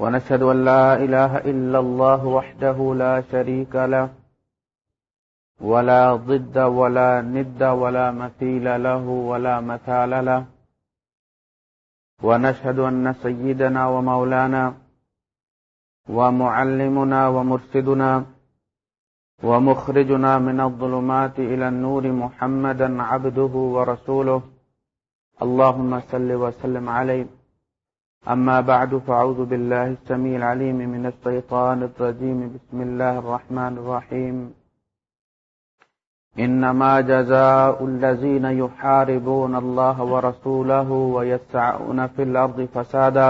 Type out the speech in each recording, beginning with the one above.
ونشهد أن لا إله إلا الله وحده لا شريك له، ولا ضد ولا ند ولا مثيل له ولا مثال له. ونشهد أن سيدنا ومولانا ومعلمنا ومرسدنا ومخرجنا من الظلمات إلى النور محمدا عبده ورسوله. اللهم صل وسلم عليه. أما بعد، فأعوذ بالله السميع العليم من الشيطان الرجيم. بسم الله الرحمن الرحيم. إنما جزاء الذين يحاربون الله ورسوله ويسعون في الأرض فسادا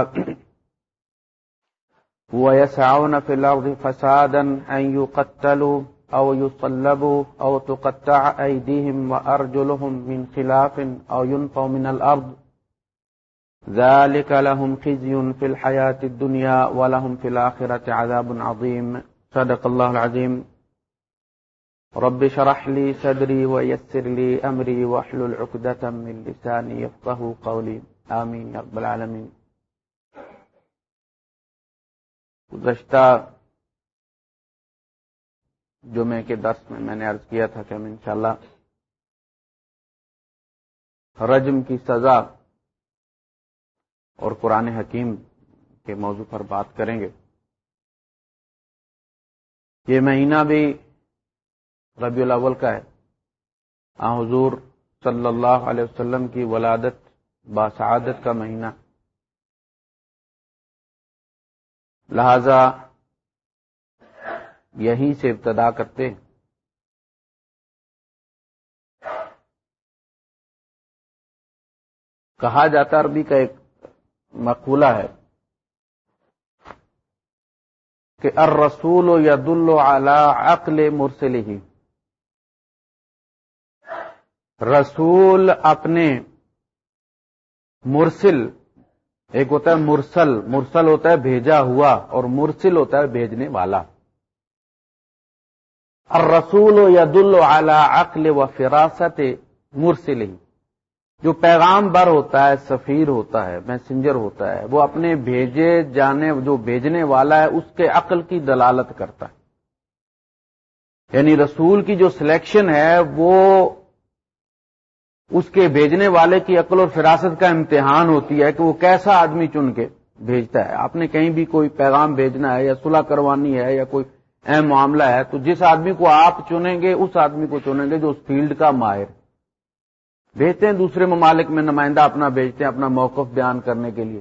ويسعون في الأرض فسادا أن يقتلوا أو يصلبوا أو تقطع أيديهم وأرجلهم من خلاف أو ينفوا من الأرض. ذلك لهم خزي في الحياة الدنيا ولهم في الآخرة عذاب عظيم. صدق الله العظيم. رب شرح لي صدري ويسر لي أمري واحلل عقدة من لساني يفقه قولي. آمين يا رب العالمين. گزشتہ جمعے کے درس میں میں نے عرض کیا تھا کہ ہم انشاءاللہ رجم کی سزا اور قرآن حکیم کے موضوع پر بات کریں گے۔ یہ مہینہ بھی ربیع الاول کا ہے۔ آ، حضور صلی اللہ علیہ وسلم کی ولادت باسعادت کا مہینہ۔ لہذا یہیں سے ابتدا کرتے ہیں۔ کہا جاتا عربی کا ایک مقولہ ہے کہ الرسول ید اللہ عقل مرسل ہی رسول اپنے مرسل، ایک ہوتا ہے مرسل مرسل ہوتا ہے بھیجا ہوا اور مرسل ہوتا ہے بھیجنے والا۔ الرسول ید اللہ عقل و فراست مرسل ہی جو پیغام بر ہوتا ہے، سفیر ہوتا ہے میسنجر ہوتا ہے، وہ اپنے بھیجے جانے، جو بھیجنے والا ہے، اس کے عقل کی دلالت کرتا ہے۔ یعنی رسول کی جو سلیکشن ہے، وہ اس کے بھیجنے والے کی عقل اور فراست کا امتحان ہوتی ہے کہ وہ کیسا آدمی چن کے بھیجتا ہے۔ آپ نے کہیں بھی کوئی پیغام بھیجنا ہے یا صلح کروانی ہے یا کوئی اہم معاملہ ہے، تو جس آدمی کو آپ چنیں گے، اس آدمی کو چنیں گے جو اس فیلڈ کا ماہر بھیجتے ہیں دوسرے ممالک میں نمائندہ اپنا بھیجتے ہیں اپنا موقف بیان کرنے کے لیے۔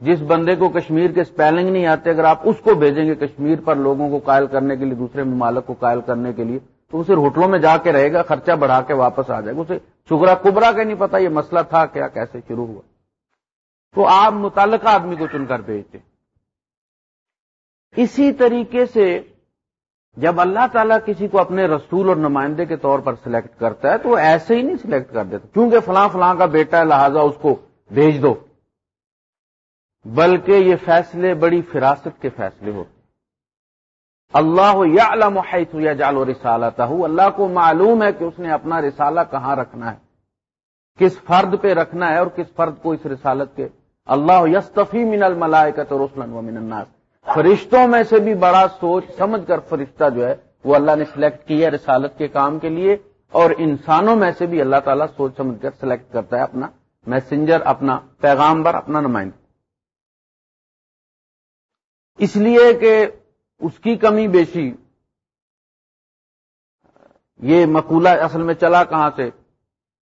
جس بندے کو کشمیر کے اسپیلنگ نہیں آتے، اگر آپ اس کو بھیجیں گے کشمیر پر لوگوں کو قائل کرنے کے لیے، دوسرے ممالک کو قائل کرنے کے لیے، تو اسے ہوٹلوں میں جا کے رہے گا، خرچہ بڑھا کے واپس آ جائے گا۔ اسے شگرا کبرا کا نہیں پتا یہ مسئلہ تھا کیا، کیسے شروع ہوا۔ تو آپ متعلقہ آدمی کو چن کر بھیجتے اسی طریقے سے جب اللہ تعالیٰ کسی کو اپنے رسول اور نمائندے کے طور پر سلیکٹ کرتا ہے تو وہ ایسے ہی نہیں سلیکٹ کر دیتا۔ کیونکہ فلاں فلاں کا بیٹا ہے، لہذا اس کو بھیج دو۔ بلکہ یہ فیصلے بڑی فراست کے فیصلے ہوتے اللہ یا علامت یا جالو رسالت اللہ کو معلوم ہے کہ اس نے اپنا رسالہ کہاں رکھنا ہے۔ کس فرد پہ رکھنا ہے اور کس فرد کو اس رسالت کے۔ اللہ یستفی من الملائکت رسلن و من الناس۔ فرشتوں میں سے بھی بڑا سوچ سمجھ کر فرشتہ جو ہے، وہ اللہ نے سلیکٹ کیا رسالت کے کام کے لیے، اور انسانوں میں سے بھی اللہ تعالیٰ سوچ سمجھ کر سلیکٹ کرتا ہے اپنا میسنجر اپنا پیغامبر، اپنا نمائندہ۔ اس لیے کہ اس کی کمی بیشی، یہ مقولہ اصل میں چلا کہاں سے؟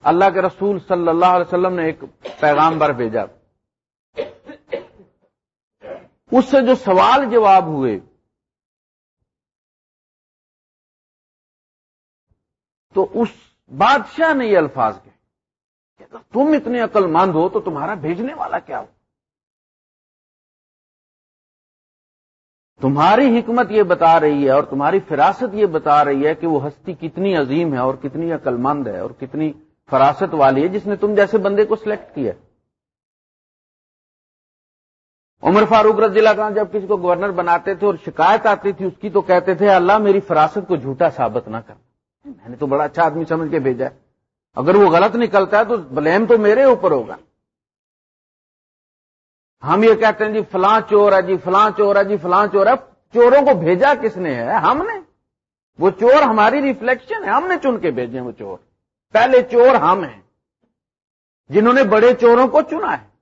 اللہ کے رسول صلی اللہ علیہ وسلم نے ایک پیغامبر بھیجا۔ اس سے جو سوال جواب ہوئے، تو اس بادشاہ نے یہ الفاظ کہ تم اتنے عقل مند ہو تو تمہارا بھیجنے والا کیا ہو؟ تمہاری حکمت یہ بتا رہی ہے اور تمہاری فراست یہ بتا رہی ہے کہ وہ ہستی کتنی عظیم ہے اور کتنی عقل مند ہے اور کتنی فراست والی ہے جس نے تم جیسے بندے کو سلیکٹ کیا ہے۔ عمر فاروق رضی اللہ عنہ جب کسی کو گورنر بناتے تھے اور شکایت آتی تھی، اس کی تو کہتے تھے، اللہ میری فراست کو جھوٹا ثابت نہ کر۔ میں نے تو بڑا اچھا آدمی سمجھ کے بھیجا ہے۔ اگر وہ غلط نکلتا ہے تو بلیم تو میرے اوپر ہوگا۔ ہم یہ کہتے ہیں جی فلاں چور ہے جی فلاں چور ہے جی فلاں چور ہے۔ چوروں کو بھیجا کس نے ہے؟ ہم نے۔ وہ چور ہماری ریفلیکشن ہے۔ ہم نے چن کے بھیجے وہ چور۔ پہلے چور ہم ہیں، جنہوں نے بڑے چوروں کو چنا ہے۔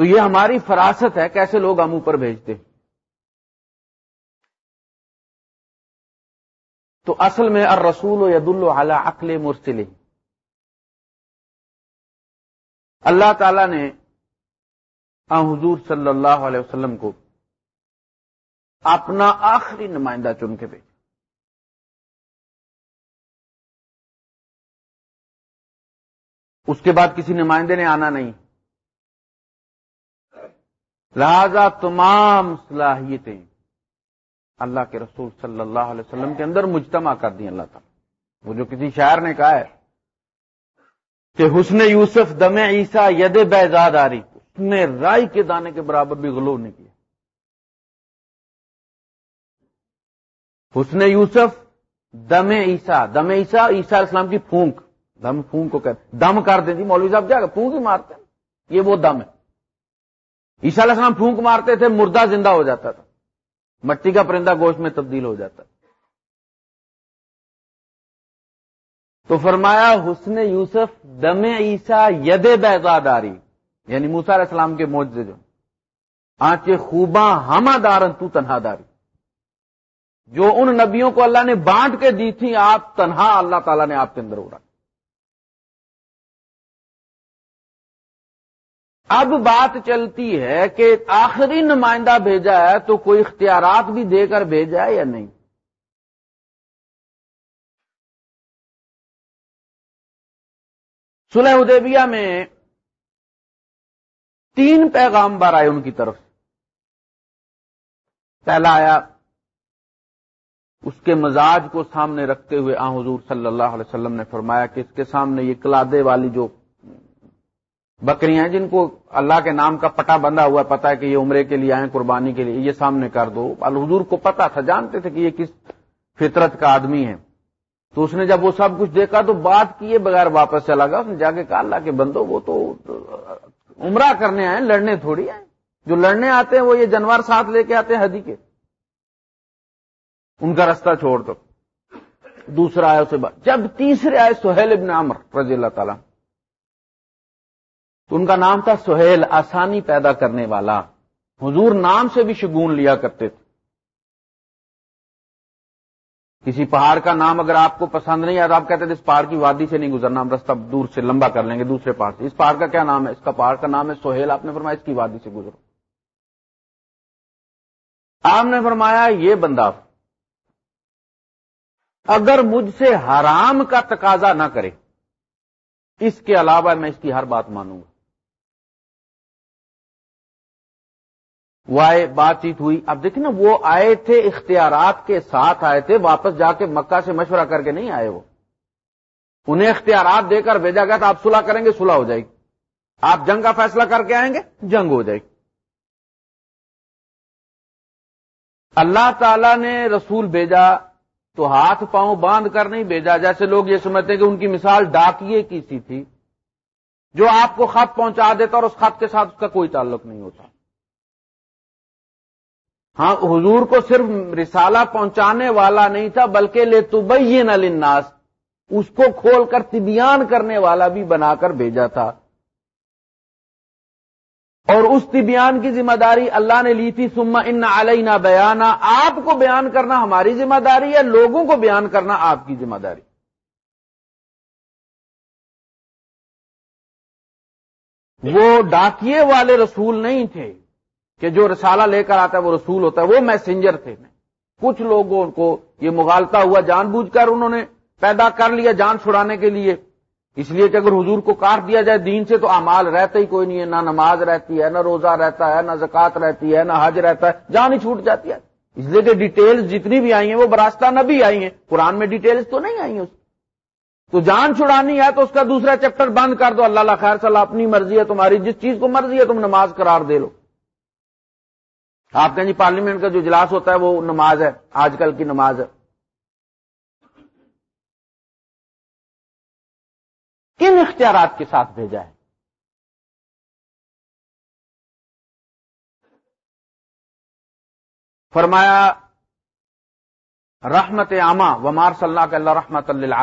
تو یہ ہماری فراست ہے کیسے لوگ ہم اوپر بھیجتے تو اصل میں ار رسول و ید اللہ عقل مرسلی اللہ تعالی نے حضور صلی اللہ علیہ وسلم کو اپنا آخری نمائندہ چن کے بھیجا۔ اس کے بعد کسی نمائندے نے آنا نہیں۔ لہذا تمام صلاحیتیں اللہ کے رسول صلی اللہ علیہ وسلم کے اندر مجتمع کر دی اللہ تعالیٰ۔ وہ جو کسی شاعر نے کہا ہے کہ حسن یوسف دم عیسا ید بیزاد آ رہی اس نے رائی کے دانے کے برابر بھی غلو نہیں کیا۔ حسن یوسف دم عیسا دم عیسا عیسا اسلام کی پھونک۔ دم پھونک کو کہتے دم کر دیں جی مولوی صاحب کیا پھونک ہی مارتے ہیں۔ یہ وہ دم ہے۔ عیسا علیہ السلام پھونک مارتے تھے، مردہ زندہ ہو جاتا تھا۔ مٹی کا پرندہ گوشت میں تبدیل ہو جاتا تو فرمایا، حسن یوسف، دم عیسا ید بیزاداری یعنی موسا علیہ السلام کے موجے جو۔ آنچے خوباں ہما دارن تو تنہا داری۔ جو ان نبیوں کو اللہ نے بانٹ کے دی تھی آپ تنہا اللہ تعالیٰ نے آپ کے اندر اڑا۔ اب بات چلتی ہے کہ آخری نمائندہ بھیجا ہے تو کوئی اختیارات بھی دے کر بھیجا ہے یا نہیں؟ سلح ادیبیہ میں تین پیغام بار آئے ان کی طرف پہلا آیا، اس کے مزاج کو سامنے رکھتے ہوئے آ حضور صلی اللہ علیہ وسلم نے فرمایا کہ اس کے سامنے یہ کلادے والی جو بکریاں ہیں جن کو اللہ کے نام کا پٹا بندھا ہوا پتا ہے کہ یہ عمرے کے لیے آئے قربانی کے لیے، یہ سامنے کر دو۔ الحضور کو پتا تھا، جانتے تھے کہ یہ کس فطرت کا آدمی ہے۔ تو اس نے جب وہ سب کچھ دیکھا تو بات کیے بغیر واپس چلا گیا۔ اس نے جا کے کہا، اللہ کے بندو، وہ تو عمرہ کرنے آئے، لڑنے تھوڑی آئے۔ جو لڑنے آتے ہیں، وہ یہ جانور ساتھ لے کے آتے ہیں ہدی کے۔ ان کا رستہ چھوڑ دو۔ دوسرا آیا اسے بات۔ جب تیسرے آئے سہیل ابن عمر رضی اللہ تعالیٰ ان کا نام تھا سہیل، آسانی پیدا کرنے والا۔ حضور نام سے بھی شگون لیا کرتے تھے۔ کسی پہاڑ کا نام اگر آپ کو پسند نہیں آتا آپ کہتے تھے اس پہاڑ کی وادی سے نہیں گزرنا، ہم رستہ دور سے لمبا کر لیں گے، دوسرے پہاڑ سے۔ اس پہاڑ کا کیا نام ہے؟ اس کا پہاڑ کا نام ہے سہیل۔ آپ نے فرمایا اس کی وادی سے گزرو۔ آپ نے فرمایا یہ بندہ، اگر مجھ سے حرام کا تقاضا نہ کرے، اس کے علاوہ میں اس کی ہر بات مانوں گا۔ وہ آئے بات چیت ہوئی۔ اب دیکھیں نا، وہ آئے تھے، اختیارات کے ساتھ آئے تھے، واپس جا کے مکہ سے مشورہ کر کے نہیں آئے وہ۔ انہیں اختیارات دے کر بھیجا گیا تو آپ صلح کریں گے، صلح ہو جائے گی۔ آپ جنگ کا فیصلہ کر کے آئیں گے، جنگ ہو جائے گی۔ اللہ تعالی نے رسول بھیجا، تو ہاتھ پاؤں باندھ کر نہیں بھیجا۔ جیسے لوگ یہ سمجھتے ہیں کہ ان کی مثال ڈاکیے کی سی تھی، جو آپ کو خط پہنچا دیتا اور اس خط کے ساتھ اس کا کوئی تعلق نہیں ہوتا۔ ہاں حضور کو صرف رسالہ پہنچانے والا نہیں تھا، بلکہ لے تو للناس، اس کو کھول کر تبیان کرنے والا بھی بنا کر بھیجا تھا۔ اور اس تبیان کی ذمہ داری اللہ نے لی تھی سما ان علینا بیانہ آپ کو بیان کرنا ہماری ذمہ داری ہے، لوگوں کو بیان کرنا آپ کی ذمہ داری۔ وہ ڈاکیے والے رسول نہیں تھے۔ کہ جو رسالہ لے کر آتا ہے وہ رسول ہوتا ہے، وہ میسنجر تھے۔ کچھ لوگوں کو یہ مغالتا ہوا جان بوجھ کر انہوں نے پیدا کر لیا جان چھڑانے کے لیے۔ اس لیے کہ اگر حضور کو کاٹ دیا جائے دین سے تو امال رہتا ہی کوئی نہیں ہے، نہ نماز رہتی ہے، نہ روزہ رہتا ہے، نہ زکات رہتی ہے، نہ حج رہتا ہے، جان ہی چھوٹ جاتی ہے۔ اس لیے کہ ڈیٹیلز جتنی بھی آئی ہیں وہ براستہ نہ بھی آئی ہیں۔ قرآن میں ڈیٹیلز تو نہیں آئی ہیں اس تو جان چھڑانی ہے تو اس کا دوسرا چیپٹر بند کر دو۔ اللہ خیر صلاح اپنی مرضی ہے، تمہاری جس چیز کو مرضی ہے تم نماز قرار دے لو۔ آپ کہیں جی پارلیمنٹ کا جو اجلاس ہوتا ہے وہ نماز ہے، آج کل کی نماز ہے۔ کن اختیارات کے ساتھ بھیجا ہے؟ فرمایا، رحمت عامہ، ومار صلی اللہ اللہ رحمت اللہ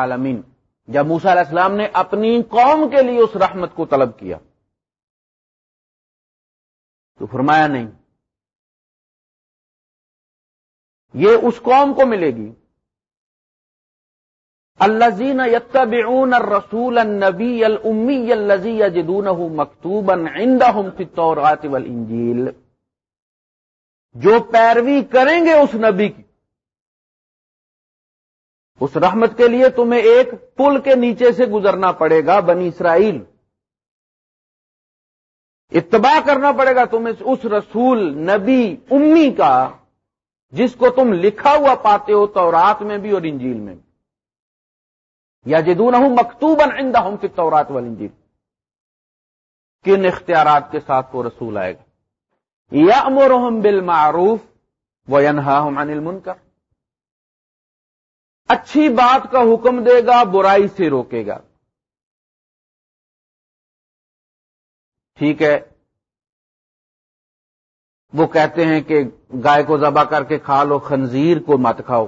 جب موسا علیہ السلام نے اپنی قوم کے لیے اس رحمت کو طلب کیا، تو فرمایا نہیں۔ یہ اس قوم کو ملے گی۔ الزین یتبعون الرسول النبی الامی الذی یجدونه مکتوبا عندهم فی التوراۃ والانجیل۔ جو پیروی کریں گے اس نبی کی۔ اس رحمت کے لیے تمہیں ایک پل کے نیچے سے گزرنا پڑے گا بنی اسرائیل۔ اتباع کرنا پڑے گا تمہیں اس رسول نبی امی کا۔ جس کو تم لکھا ہوا پاتے ہو تورات میں بھی اور انجیل میں بھی۔ یا جدون ہوں مکتوب آئندہ ہوں کہ تورات والانجیل۔ کن اختیارات کے ساتھ وہ رسول آئے گا؟ یا امرحم بالمعروف و ینہا ہم عن المنکر۔ اچھی بات کا حکم دے گا، برائی سے روکے گا۔ ٹھیک ہے وہ کہتے ہیں کہ گائے کو ذبح کر کے کھا لو، خنزیر کو مت کھاؤ۔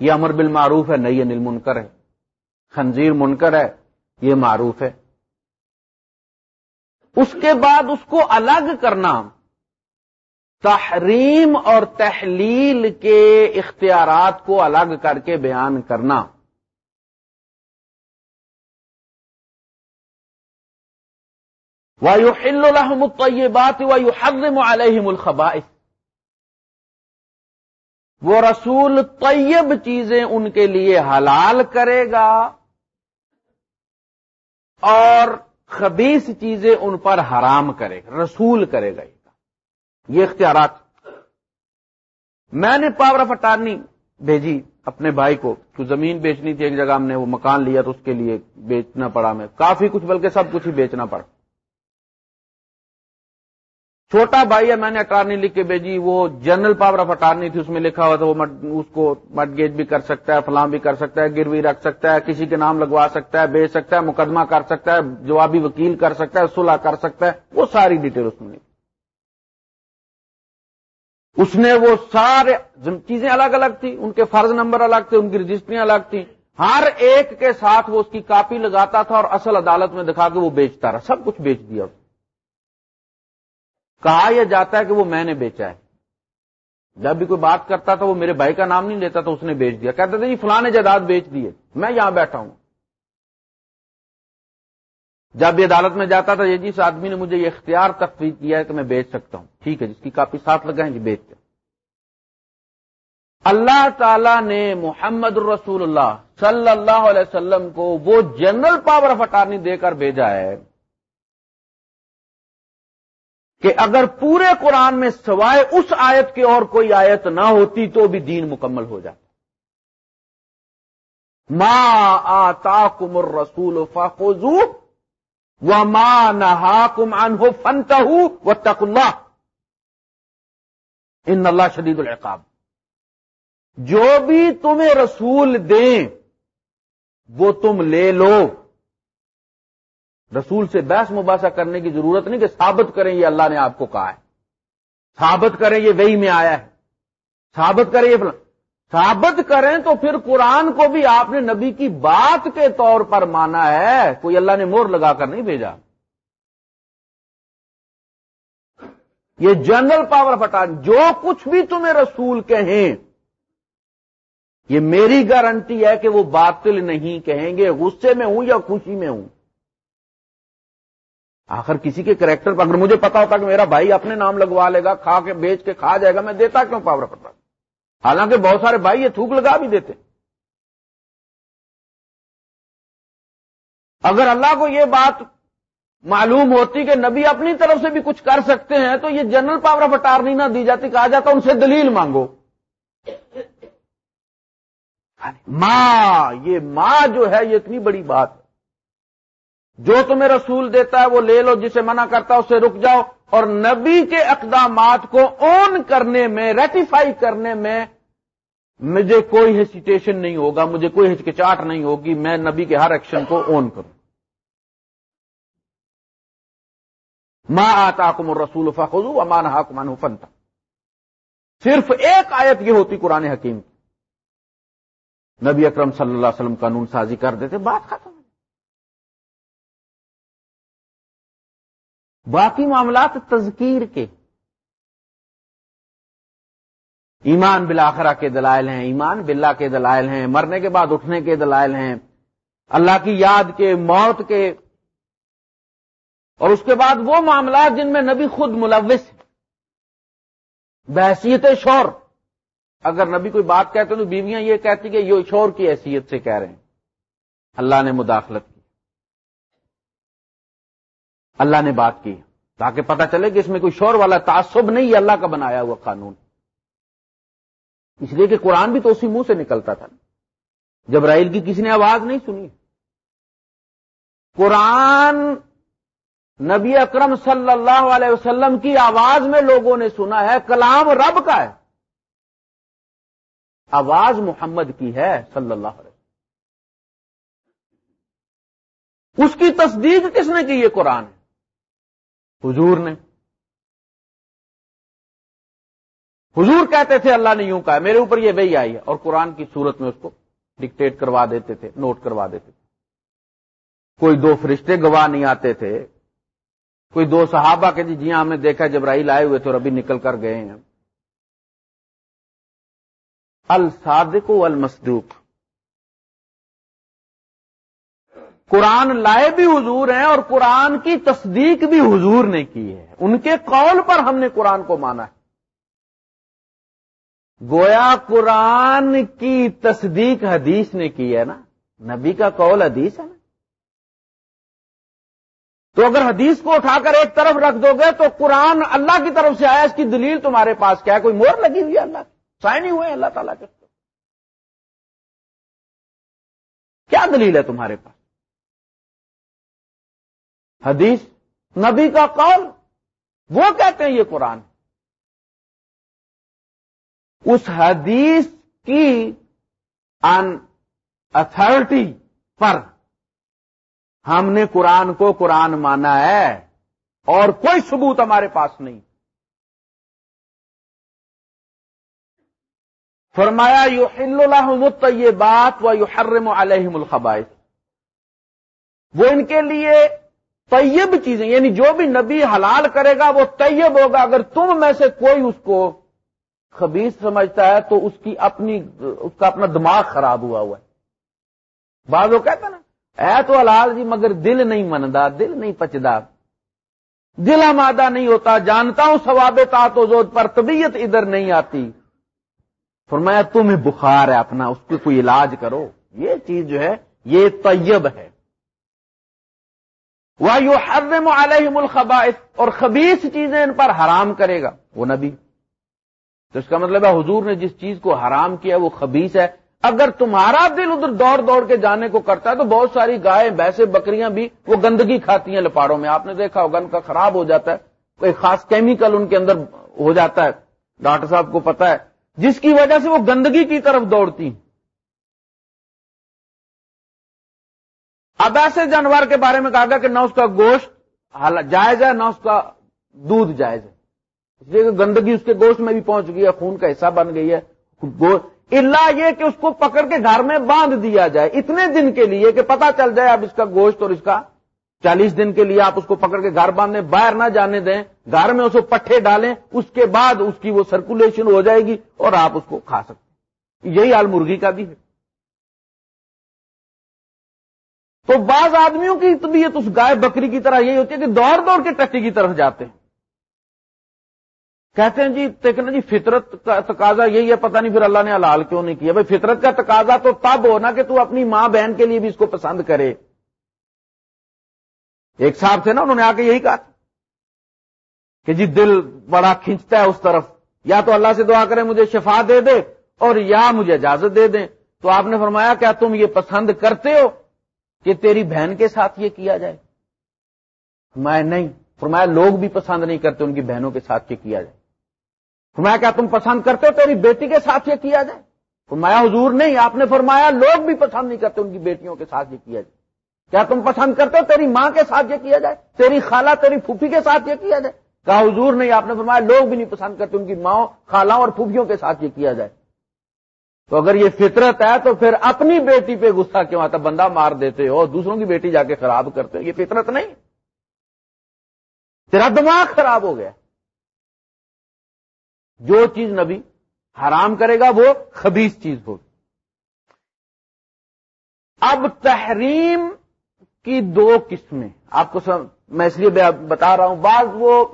یہ امر بالمعروف ہے نہیں انل منکر ہے۔ خنزیر منکر ہے، یہ معروف ہے۔ اس کے بعد اس کو الگ کرنا۔ تحریم اور تحلیل کے اختیارات کو الگ کر کے بیان کرنا۔ وایو الحم یہ بات وایو حرم علیہم الخبائث۔ وہ رسول طیب چیزیں ان کے لیے حلال کرے گا اور خبیص چیزیں ان پر حرام کرے گا، رسول کرے گا۔ یہ اختیارات۔ میں نے پاور آف اٹارنی بھیجی اپنے بھائی کو، تو زمین بیچنی تھی ایک جگہ ہم نے وہ مکان لیا تو اس کے لیے بیچنا پڑا میں کافی کچھ، بلکہ سب کچھ ہی بیچنا پڑا۔ چھوٹا بھائی ہے، میں نے اٹارنی لکھ کے بھیجی وہ جنرل پاور آف اٹارنی تھی، اس میں لکھا ہوا تھا، وہ اس کو مٹ گیج بھی کر سکتا ہے، فلاں بھی کر سکتا ہے، گروی رکھ سکتا ہے، کسی کے نام لگوا سکتا ہے بیچ سکتا ہے، مقدمہ کر سکتا ہے، جوابی وکیل کر سکتا ہے، صلح کر سکتا ہے، وہ ساری ڈیٹیل اس میں اس نے وہ سارے چیزیں الگ الگ تھی ان کے فرض نمبر الگ تھے، ان کی رجسٹریاں الگ تھیں۔ ہر ایک کے ساتھ وہ اس کی کاپی لگاتا تھا اور اصل عدالت میں دکھا کے وہ بیچتا رہا، سب کچھ بیچ دیا کہا یہ جاتا ہے کہ وہ میں نے بیچا ہے؟ جب بھی کوئی بات کرتا تھا وہ میرے بھائی کا نام نہیں لیتا تھا، اس نے بیچ دیا۔ کہتے تھے جی فلاں جائیداد بیچ دیے میں یہاں بیٹھا ہوں۔ جب یہ عدالت میں جاتا تھا، یہ جی، جس آدمی نے مجھے یہ اختیار تفریح کیا ہے کہ میں بیچ سکتا ہوں۔ ٹھیک ہے جی، جس کی کاپی ساتھ لگائیں جی بیچ اللہ تعالی نے محمد الرسول اللہ صلی اللہ علیہ وسلم کو وہ جنرل پاور آف اٹارنی دے کر بھیجا ہے۔ کہ اگر پورے قرآن میں سوائے اس آیت کے اور کوئی آیت نہ ہوتی تو بھی دین مکمل ہو جاتا۔ ما آتا کمر رسول فاخوزو وہ ماں نہا کم ان ہو فنتا تک ان اللہ شدید العقاب۔ جو بھی تمہیں رسول دیں، وہ تم لے لو۔ رسول سے بحث مباحثہ کرنے کی ضرورت نہیں کہ ثابت کریں یہ اللہ نے آپ کو کہا ہے۔ ثابت کریں یہ وہی میں آیا ہے۔ ثابت کریں یہ ثابت کریں تو پھر قرآن کو بھی آپ نے نبی کی بات کے طور پر مانا ہے۔ کوئی اللہ نے مور لگا کر نہیں بھیجا۔ یہ جنرل پاور پٹان جو کچھ بھی تمہیں رسول کہیں، یہ میری گارنٹی ہے کہ وہ باطل نہیں کہیں گے، غصے میں ہوں یا خوشی میں ہوں۔ آخر کسی کے کریکٹر پر اگر مجھے پتا ہوتا کہ میرا بھائی اپنے نام لگوا لے گا، کھا کے، بیچ کے، کھا جائے گا، میں دیتا کیوں پاور پٹان حالانکہ بہت سارے بھائی یہ تھوک لگا بھی دیتے۔ اگر اللہ کو یہ بات معلوم ہوتی کہ نبی اپنی طرف سے بھی کچھ کر سکتے ہیں، تو یہ جنرل پاور آف اٹارنی نہ دی جاتی کہا جاتا، ان سے دلیل مانگو۔ یعنی ماں، یہ ماں جو ہے، یہ اتنی بڑی بات ہے۔ جو تمہیں رسول دیتا ہے وہ لے لو، جسے منع کرتا ہے اسے رک جاؤ۔ اور نبی کے اقدامات کو اون کرنے میں ریٹیفائی کرنے میں مجھے کوئی ہیسیٹیشن نہیں ہوگا، مجھے کوئی ہچکچاہٹ نہیں ہوگی، میں نبی کے ہر ایکشن کو اون کروں۔ ماں آتا کم رسول فخو امان حکمان فنتا صرف ایک آیت یہ ہوتی قرآن حکیم کی۔ نبی اکرم صلی اللہ علیہ وسلم قانون سازی کر دیتے، بات ختم۔ باقی معاملات تذکیر کے۔ ایمان بلاخرہ کے دلائل ہیں، ایمان باللہ کے دلائل ہیں، مرنے کے بعد اٹھنے کے دلائل ہیں۔ اللہ کی یاد کے، موت کے، اور اس کے بعد وہ معاملات جن میں نبی خود ملوث بحثیت شور۔ اگر نبی کوئی بات کہتے تو بیویاں یہ کہتی کہ یہ شور کی حیثیت سے کہہ رہے ہیں۔ اللہ نے مداخلت کی۔ اللہ نے بات کی تاکہ پتہ چلے کہ اس میں کوئی شور والا تعصب نہیں ہے اللہ کا بنایا ہوا قانون۔ اس لیے کہ قرآن بھی تو اسی منہ سے نکلتا تھا۔ جبرائیل کی کسی نے آواز نہیں سنی۔ قرآن نبی اکرم صلی اللہ علیہ وسلم کی آواز میں لوگوں نے سنا ہے، کلام رب کا ہے۔ آواز محمد کی ہے صلی اللہ علیہ وسلم۔ اس کی تصدیق کس نے کی یہ قرآن؟ ہے حضور نے۔ حضور کہتے تھے، اللہ نے یوں کہا، میرے اوپر یہ وہی آئی ہے۔ اور قرآن کی صورت میں اس کو ڈکٹیٹ کروا دیتے تھے نوٹ کروا دیتے تھے۔ کوئی دو فرشتے گواہ نہیں آتے تھے۔ کوئی دو صحابہ کے جی جی ہم نے دیکھا جبرائیل آئے ہوئے تھے اور ابھی نکل کر گئے ہیں۔ الصادق المصدوق قرآن لائے بھی حضور ہیں اور قرآن کی تصدیق بھی حضور نے کی ہے۔ ان کے قول پر ہم نے قرآن کو مانا ہے۔ گویا قرآن کی تصدیق حدیث نے کی ہے نا؟ نبی کا قول حدیث ہے نا؟ تو اگر حدیث کو اٹھا کر ایک طرف رکھ دو گے تو قرآن اللہ کی طرف سے آیا، اس کی دلیل تمہارے پاس کیا ہے؟ کوئی مور لگی ہوئی ہے اللہ کی؟ سائن ہی ہوئے اللہ تعالیٰ کے۔ کیا دلیل ہے تمہارے پاس؟ حدیث، نبی کا قول، وہ کہتے ہیں یہ قرآن۔ اس حدیث کی ان اتارٹی پر ہم نے قرآن کو قرآن مانا ہے اور کوئی ثبوت ہمارے پاس نہیں۔ فرمایا یو اللہ یہ بات و یو حرم الخبائش وہ ان کے لیے طیب چیزیں یعنی جو بھی نبی حلال کرے گا وہ طیب ہوگا۔ اگر تم میں سے کوئی اس کو خبیص سمجھتا ہے تو اس کی اپنی، اس کا اپنا دماغ خراب ہوا ہوا ہے۔ بعض وہ کہتا نا، اے تو حلال جی مگر دل نہیں مندا، دل نہیں پچدا۔ دل آمادہ نہیں ہوتا، جانتا ہوں ثواب تا تو زود پر، طبیعت ادھر نہیں آتی۔ فرمایا، تمہیں بخار ہے اپنا، اس کے کوئی علاج کرو۔ یہ چیز جو ہے، یہ طیب ہے۔ وہ یو حرم علیہم الخبائث، اور خبیص چیزیں ان پر حرام کرے گا، وہ نبی۔ تو اس کا مطلب ہے حضور نے جس چیز کو حرام کیا وہ خبیص ہے۔ اگر تمہارا دل ادھر دوڑ دوڑ کے جانے کو کرتا ہے تو بہت ساری گائے بیسے بکریاں بھی وہ گندگی کھاتی ہیں لپاڑوں میں۔ آپ نے دیکھا ہوگا، ان کا خراب ہو جاتا ہے۔ کوئی خاص کیمیکل ان کے اندر ہو جاتا ہے۔ ڈاکٹر صاحب کو پتا ہے۔ جس کی وجہ سے وہ گندگی کی طرف دوڑتی اب ایسے جانور کے بارے میں کہا گیا کہ نہ اس کا گوشت جائز ہے، نہ اس کا دودھ جائز ہے۔ اس لیے کہ گندگی اس کے گوشت میں بھی پہنچ گئی ہے، خون کا حصہ بن گئی ہے۔ اللہ یہ کہ اس کو پکڑ کے گھر میں باندھ دیا جائے اتنے دن کے لیے کہ پتا چل جائے اب اس کا گوشت اور اس کا چالیس دن کے لیے آپ اس کو پکڑ کے گھر باندھیں باہر نہ جانے دیں، گھر میں اس کو پٹھے ڈالیں، اس کے بعد اس کی وہ سرکولیشن ہو جائے گی اور آپ اس کو کھا سکتے یہی حال مرغی کا بھی ہے۔ تو بعض آدمیوں کی طبیعت اس گائے بکری کی طرح یہی ہوتی ہے کہ دوڑ دوڑ کے ٹٹی کی طرف جاتے ہیں۔ کہتے ہیں جی دیکھنا جی فطرت کا تقاضا یہی ہے، پتہ نہیں پھر اللہ نے حلال کیوں نہیں کیا۔ بھائی، فطرت کا تقاضا تو تب ہونا کہ تو اپنی ماں بہن کے لیے بھی اس کو پسند کرے۔ ایک صاحب تھے نا، انہوں نے آ کے یہی کہا کہ جی دل بڑا کھینچتا ہے اس طرف۔ یا تو اللہ سے دعا کریں مجھے شفا دے دے اور یا مجھے اجازت دے دیں۔ تو آپ نے فرمایا، کیا تم یہ پسند کرتے ہو؟ کہ تیری بہن کے ساتھ یہ کیا جائے؟ فرمایا نہیں. فرمایا لوگ بھی پسند نہیں کرتے ان کی بہنوں کے ساتھ یہ کیا جائے؟ فرمایا کیا تم پسند کرتے ہو تیری بیٹی کے ساتھ یہ کیا جائے؟ فرمایا حضور نہیں. آپ نے فرمایا لوگ بھی پسند نہیں کرتے ان کی بیٹیوں کے ساتھ یہ کیا جائے۔ کیا تم پسند کرتے ہو تیری ماں کے ساتھ یہ کیا جائے؟ تیری خالہ، تیری پھوپھی کے ساتھ یہ کیا جائے؟ کہا حضور نہیں. آپ نے فرمایا لوگ بھی نہیں پسند کرتے ان کی ماں خالہ اور پھوپھیوں کے ساتھ یہ کیا جائے۔ تو اگر یہ فطرت ہے تو پھر اپنی بیٹی پہ غصہ کیوں آتا بندہ مار دیتے ہو، دوسروں کی بیٹی جا کے خراب کرتے ہو، یہ فطرت نہیں۔ تیرا دماغ خراب ہو گیا۔ جو چیز نبی حرام کرے گا وہ خبیص چیز ہوگی۔ اب تحریم کی دو قسمیں۔ آپ کو میں اس لیے بتا رہا ہوں، بعض وہ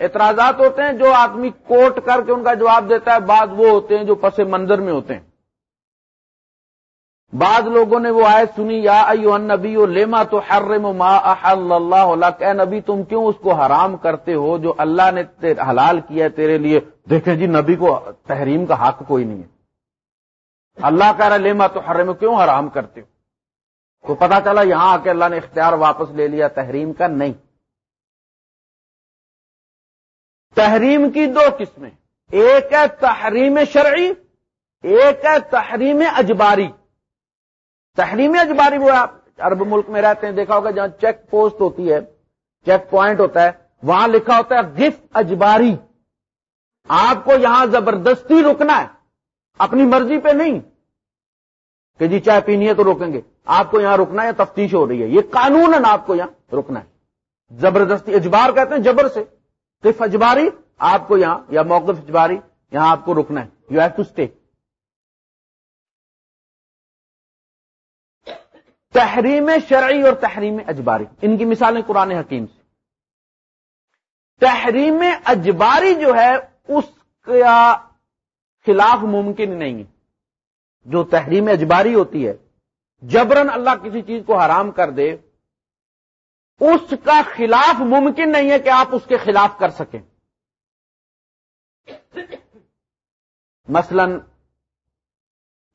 اعتراضات ہوتے ہیں جو آدمی کوٹ کر کے ان کا جواب دیتا ہے، بعض وہ ہوتے ہیں جو پس منظر میں ہوتے ہیں۔ بعض لوگوں نے وہ آئے سنی، یا ایو نبی لیما تو حرم ما احل اللہ کہ نبی، تم کیوں اس کو حرام کرتے ہو جو اللہ نے حلال کیا ہے تیرے لیے؟ دیکھیں جی نبی کو تحریم کا حق کوئی نہیں ہے۔ اللہ کہہ رہا لیما تو حرم کیوں حرام کرتے ہو؟ تو پتا چلا یہاں آ کے اللہ نے اختیار واپس لے لیا تحریم کا؟ نہیں۔ تحریم کی دو قسمیں، ایک ہے تحریم شرعی، ایک ہے تحریم اجباری۔ تحریم اجباری وہ آپ عرب ملک میں رہتے ہیں، دیکھا ہوگا جہاں چیک پوسٹ ہوتی ہے، چیک پوائنٹ ہوتا ہے، وہاں لکھا ہوتا ہے گفٹ اجباری۔ آپ کو یہاں زبردستی رکنا ہے، اپنی مرضی پہ نہیں۔ کہ جی چائے پینی ہے تو روکیں گے۔ آپ کو یہاں رکنا ہے تفتیش ہو رہی ہے، یہ قانون آپ کو یہاں رکنا ہے۔ زبردستی اجبار کہتے ہیں جبر سے۔ صرف اجباری، آپ کو یہاں، یا موقف اجباری، یہاں آپ کو رکنا ہے۔ یو ہیو ٹو اسٹے تحریم شرعی اور تحریم اجباری۔ ان کی مثالیں قرآن حکیم سے۔ تحریم اجباری جو ہے، اس کا خلاف ممکن نہیں ہے۔ جو تحریم اجباری ہوتی ہے جبرن اللہ کسی چیز کو حرام کر دے، اس کا خلاف ممکن نہیں ہے کہ آپ اس کے خلاف کر سکیں۔ مثلا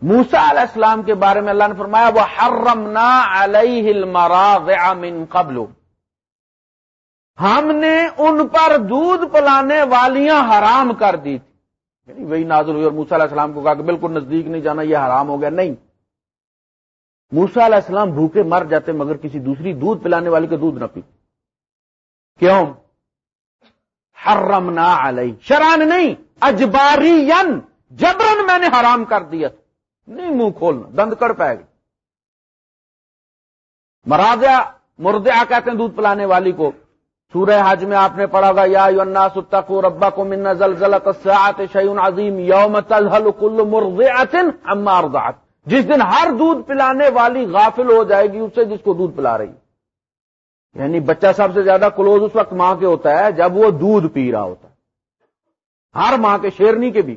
موسا علیہ السلام کے بارے میں اللہ نے فرمایا وہ حرم نا علیہ من قبل۔ ہم نے ان پر دودھ پلانے والیاں حرام کر دی تھی۔ یعنی وہی نازل ہوئی اور موسا علیہ السلام کو کہا کہ بالکل نزدیک نہیں جانا، یہ حرام ہو گیا۔ نہیں۔ موسا علیہ السلام بھوکے مر جاتے مگر کسی دوسری دودھ پلانے والی کا دودھ نہ پی کیوں؟ حرم نا علیہ شران نہیں اجباری جبرن میں نے حرام کر دیا نہیں منہ کھولنا، دند کر پائے گا مرادیا مردیا کہتے ہیں دودھ پلانے والی کو۔ سورہ حج میں آپ نے پڑھا گا یا یونا ستو ربا کو من زلزلہ شعین عظیم یوم تلحل کل مرضعت اما ارضعت۔ جس دن ہر دودھ پلانے والی غافل ہو جائے گی، اسے جس کو دودھ پلا رہی یعنی بچہ سب سے زیادہ کلوز اس وقت ماں کے ہوتا ہے جب وہ دودھ پی رہا ہوتا ہے۔ ہر ماں کے شیرنی کے بھی۔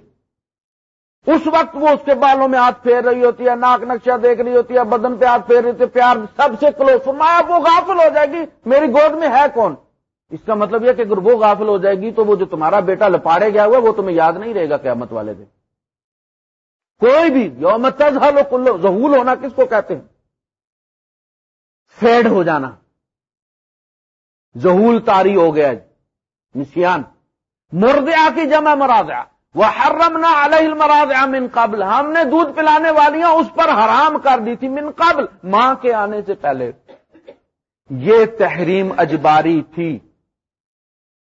اس وقت وہ اس کے بالوں میں ہاتھ پھیر رہی ہوتی ہے، ناک نقشہ دیکھ رہی ہوتی ہے، بدن پہ ہاتھ پھیر رہی ہوتی ہے، پیار سب سے کلوز فرمایا وہ غافل ہو جائے گی، میری گود میں ہے کون؟ اس کا مطلب یہ کہ اگر وہ غافل ہو جائے گی تو وہ جو تمہارا بیٹا لپاڑے گیا ہوا وہ تمہیں یاد نہیں رہے گا قیامت والے دن۔ کوئی بھی، یوم تزہل و کلو ظہول ہونا کس کو کہتے ہیں؟ فیڈ ہو جانا۔ ظہول تاری ہو گیا نسیان۔ مردیا کی جمع مرادیا وہ حرم نہ علیہ المراض من قبل۔ ہم نے دودھ پلانے والیاں اس پر حرام کر دی تھی من قبل، ماں کے آنے سے پہلے۔ یہ تحریم اجباری تھی۔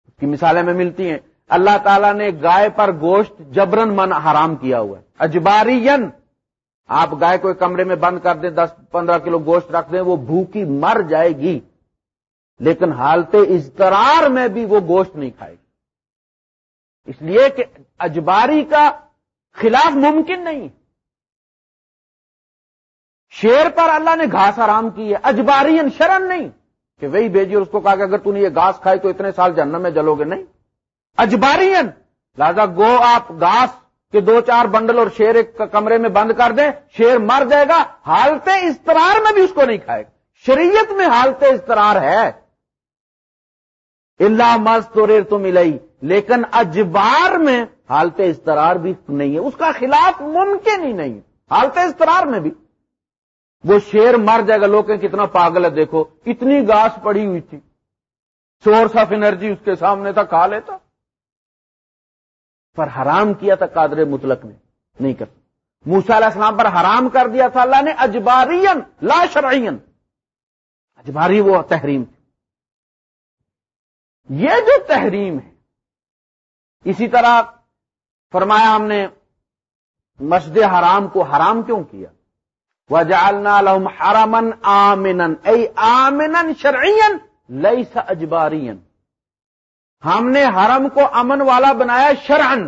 اس کی مثالیں میں ملتی ہیں۔ اللہ تعالیٰ نے گائے پر گوشت جبرن من حرام کیا ہوا ہے۔ اجباری آپ گائے کو ایک کمرے میں بند کر دیں، دس، پندرہ کلو گوشت رکھ دیں، وہ بھوکی مر جائے گی۔ لیکن حالت اضطرار میں بھی وہ گوشت نہیں کھائے گی۔ اس لیے کہ اجباری کا خلاف ممکن نہیں۔ شیر پر اللہ نے گھاس آرام کی ہے اجباری شرن نہیں۔ کہ وہی بھیجی اس کو کہا کہ اگر تھی یہ گھاس کھائی تو اتنے سال جنم میں جلو گے۔ نہیں۔ اجباری لہذا گو آپ گھاس کے دو چار بنڈل اور شیر ایک کمرے میں بند کر دیں، شیر مر جائے گا حالت استرار میں بھی اس کو نہیں کھائے گا۔ شریعت میں حالت استرار ہے۔ اللہ مز تو ریر تو لیکن اجبار میں حالت استرار بھی نہیں ہے۔ اس کا خلاف ممکن ہی نہیں۔ حالت استرار میں بھی۔ وہ شیر مر جائے گا۔ لوگ کتنا پاگل ہے۔ دیکھو، اتنی گاس پڑی ہوئی تھی۔ سورس آف انرجی اس کے سامنے تھا، کھا لیتا۔ پر حرام کیا تھا قادر مطلق نے؟ نہیں کرتا۔ موسا علیہ السلام پر حرام کر دیا تھا۔ اللہ نے اجبارین لا شرعین اجباری وہ تحریم تھی۔ یہ جو تحریم ہے، اسی طرح فرمایا ہم نے مسجد حرام کو حرام کیوں کیا؟ وجعلنا لهم حرما آمنا اي آمنا شرعيا ليس اجباريا ہم نے حرم کو امن والا بنایا شرعن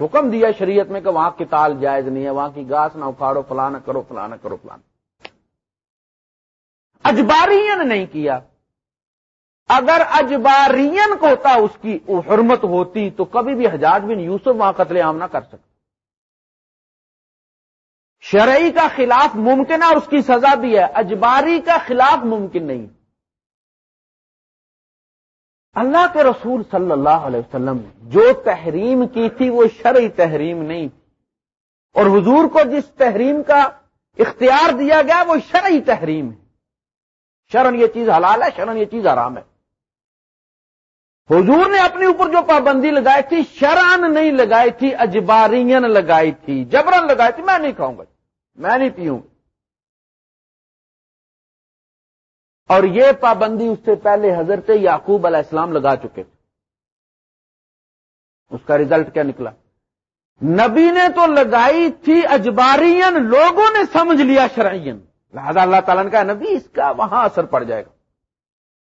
حکم دیا شریعت میں کہ وہاں کی تال جائز نہیں ہے، وہاں کی گاس نہ اکھاڑو فلانا کرو فلانا کرو فلانا اجبارین نہیں کیا۔ اگر اجبارین کو ہوتا اس کی حرمت ہوتی تو کبھی بھی حجاج بن یوسف وہاں قتل عام نہ کر سکتے شرعی کا خلاف ممکن ہے اور اس کی سزا بھی ہے، اجباری کا خلاف ممکن نہیں۔ اللہ کے رسول صلی اللہ علیہ وسلم نے جو تحریم کی تھی وہ شرعی تحریم نہیں۔ تھی اور حضور کو جس تحریم کا اختیار دیا گیا وہ شرعی تحریم ہے۔ شرن یہ چیز حلال ہے شرن یہ چیز آرام ہے۔ حضور نے اپنے اوپر جو پابندی لگائی تھی شران نہیں لگائی تھی اجبارین لگائی تھی جبرن لگائی تھی، میں نہیں کھاؤں گا، میں نہیں پیوں گا۔ اور یہ پابندی اس سے پہلے حضرت یعقوب علیہ السلام لگا چکے تھے۔ اس کا ریزلٹ کیا نکلا؟ نبی نے تو لگائی تھی اجبارین لوگوں نے سمجھ لیا شرعین لہذا اللہ تعالیٰ نے کہا، نبی، اس کا وہاں اثر پڑ جائے گا۔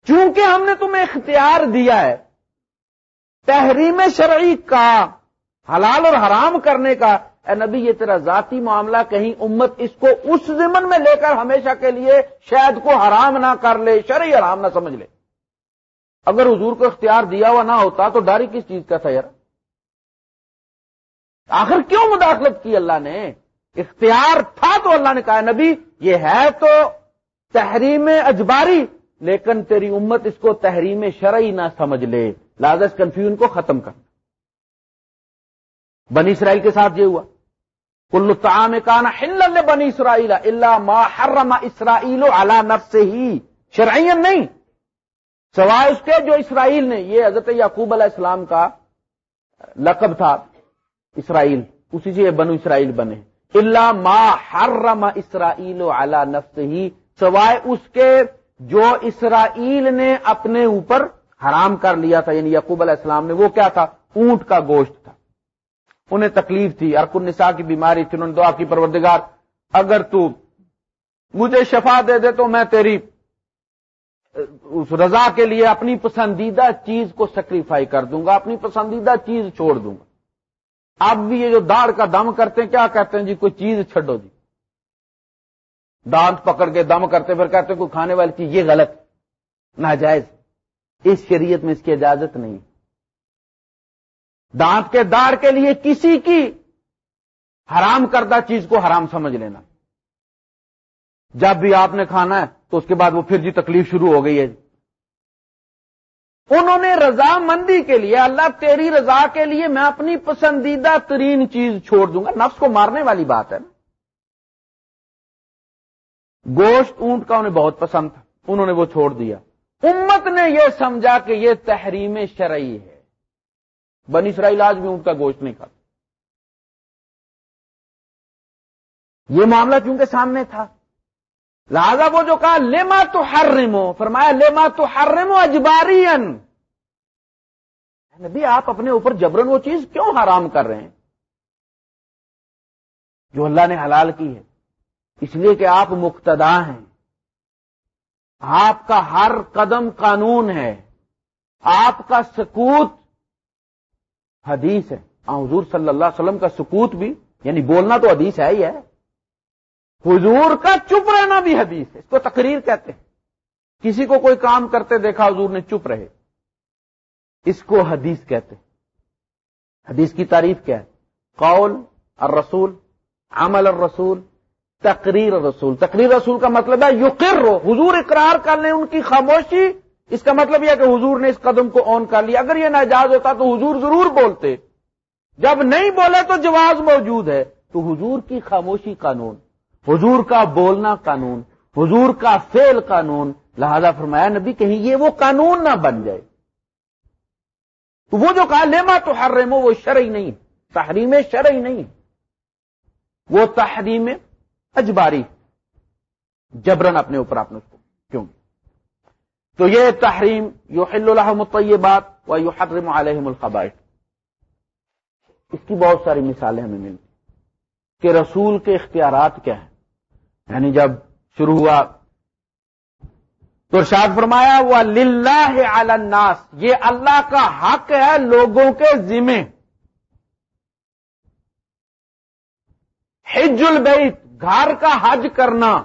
چونکہ ہم نے تمہیں اختیار دیا ہے، تحریم شرعی کا، حلال اور حرام کرنے کا، اے نبی، یہ تیرا ذاتی معاملہ، کہیں امت اس کو اس زمن میں لے کر ہمیشہ کے لیے شاید کو حرام نہ کر لے، شرعی حرام نہ سمجھ لے۔ اگر حضور کو اختیار دیا ہوا نہ ہوتا تو ڈاری کس چیز کا تھا یار؟ آخر کیوں مداخلت کی اللہ نے؟ اختیار تھا تو اللہ نے کہا نبی، یہ ہے تو تحریم اجباری۔ لیکن تیری امت اس کو تحریم شرعی نہ سمجھ لے۔ لازش کنفیوژن کو ختم کر۔ بنی اسرائیل کے ساتھ یہ ہوا۔ کل تعام کانا ہل بنی اسرائیل اللہ ما حرم اسرائیل اعلی نفس سے ہی شرعین نہیں۔ سوائے اس کے جو اسرائیل نے، یہ حضرت یعقوب علیہ السلام کا لقب تھا، اسرائیل۔ اسی سے بنو اسرائیل بنے۔ اللہ ما حرم اسرائیل اعلی نفس ہی سوائے اس کے جو اسرائیل نے اپنے اوپر حرام کر لیا تھا یعنی یعقوب علیہ السلام نے، وہ کیا تھا؟ اونٹ کا گوشت تھا۔ انہیں تکلیف تھی۔ ارکن نساء کی بیماری تھی۔ انہوں نے دعا کی، پروردگار، اگر تو مجھے شفا دے دے تو میں تیری، اس رضا کے لیے اپنی پسندیدہ چیز کو سیکریفائی کر دوں گا، اپنی پسندیدہ چیز چھوڑ دوں گا۔ اب بھی یہ جو داڑ کا دم کرتے ہیں، کیا کہتے ہیں؟ جی کوئی چیز چھڈو جی۔ دانت پکڑ کے دم کرتے پھر کہتے ہیں کوئی کھانے والی چیز، یہ غلط، ناجائز۔ اس شریعت میں اس کی اجازت نہیں۔ دانت کے دار کے لیے کسی کی حرام کردہ چیز کو حرام سمجھ لینا۔ جب بھی آپ نے کھانا ہے تو اس کے بعد وہ پھر جی تکلیف شروع ہو گئی ہے۔ انہوں نے رضا مندی کے لیے، اللہ تیری رضا کے لیے میں اپنی پسندیدہ ترین چیز چھوڑ دوں گا، نفس کو مارنے والی بات ہے۔ نا گوشت اونٹ کا انہیں بہت پسند تھا، انہوں نے وہ چھوڑ دیا۔ امت نے یہ سمجھا کہ یہ تحریم شرعی ہے۔ بنی اسرائیل آج بھی اونٹ کا گوشت نہیں کھاتا یہ معاملہ چونکہ سامنے تھا۔ لہذا وہ جو کہا لیما تو ہر فرمایا لیما تو ہر اجباری نبی، آپ اپنے اوپر جبرن وہ چیز کیوں حرام کر رہے ہیں؟ جو اللہ نے حلال کی ہے۔ اس لیے کہ آپ مقتدا ہیں۔ آپ کا ہر قدم قانون ہے۔ آپ کا سکوت حدیث ہے۔ حضور صلی اللہ علیہ وسلم کا سکوت بھی یعنی بولنا تو حدیث ہے ہی ہے۔ حضور کا چپ رہنا بھی حدیث ہے۔ اس کو تقریر کہتے ہیں۔ کسی کو کوئی کام کرتے دیکھا حضور نے چپ رہے۔ اس کو حدیث کہتے ہیں۔ حدیث کی تعریف کیا ہے۔ قول الرسول، عمل الرسول تقریر رسول تقریر رسول کا مطلب ہے یقر، حضور اقرار کر لیں ان کی خاموشی۔ اس کا مطلب یہ کہ حضور نے اس قدم کو آن کر لیا۔ اگر یہ ناجائز ہوتا تو حضور ضرور بولتے۔ جب نہیں بولے تو جواز موجود ہے۔ تو حضور کی خاموشی قانون، حضور کا بولنا قانون، حضور کا فیل قانون۔ لہذا فرمایا نبی کہیں یہ وہ قانون نہ بن جائے۔ تو وہ جو کہا لیما تو ہر وہ شرعی نہیں، تحریم شرعی نہیں۔ وہ تحریم اجباری جبرن اپنے اوپر آپ نے اس کو کیوں تو یہ تحریم یو اللہ مطیبات و یو حرم علیہم القبائٹ اس کی بہت ساری مثالیں ہمیں ملتی کہ رسول کے اختیارات کیا ہیں۔ یعنی جب شروع ہوا تو ارشاد فرمایا وہ للہ الناس۔ یہ اللہ کا حق ہے لوگوں کے ذمے۔ حج البیت گھر کا حج کرنا۔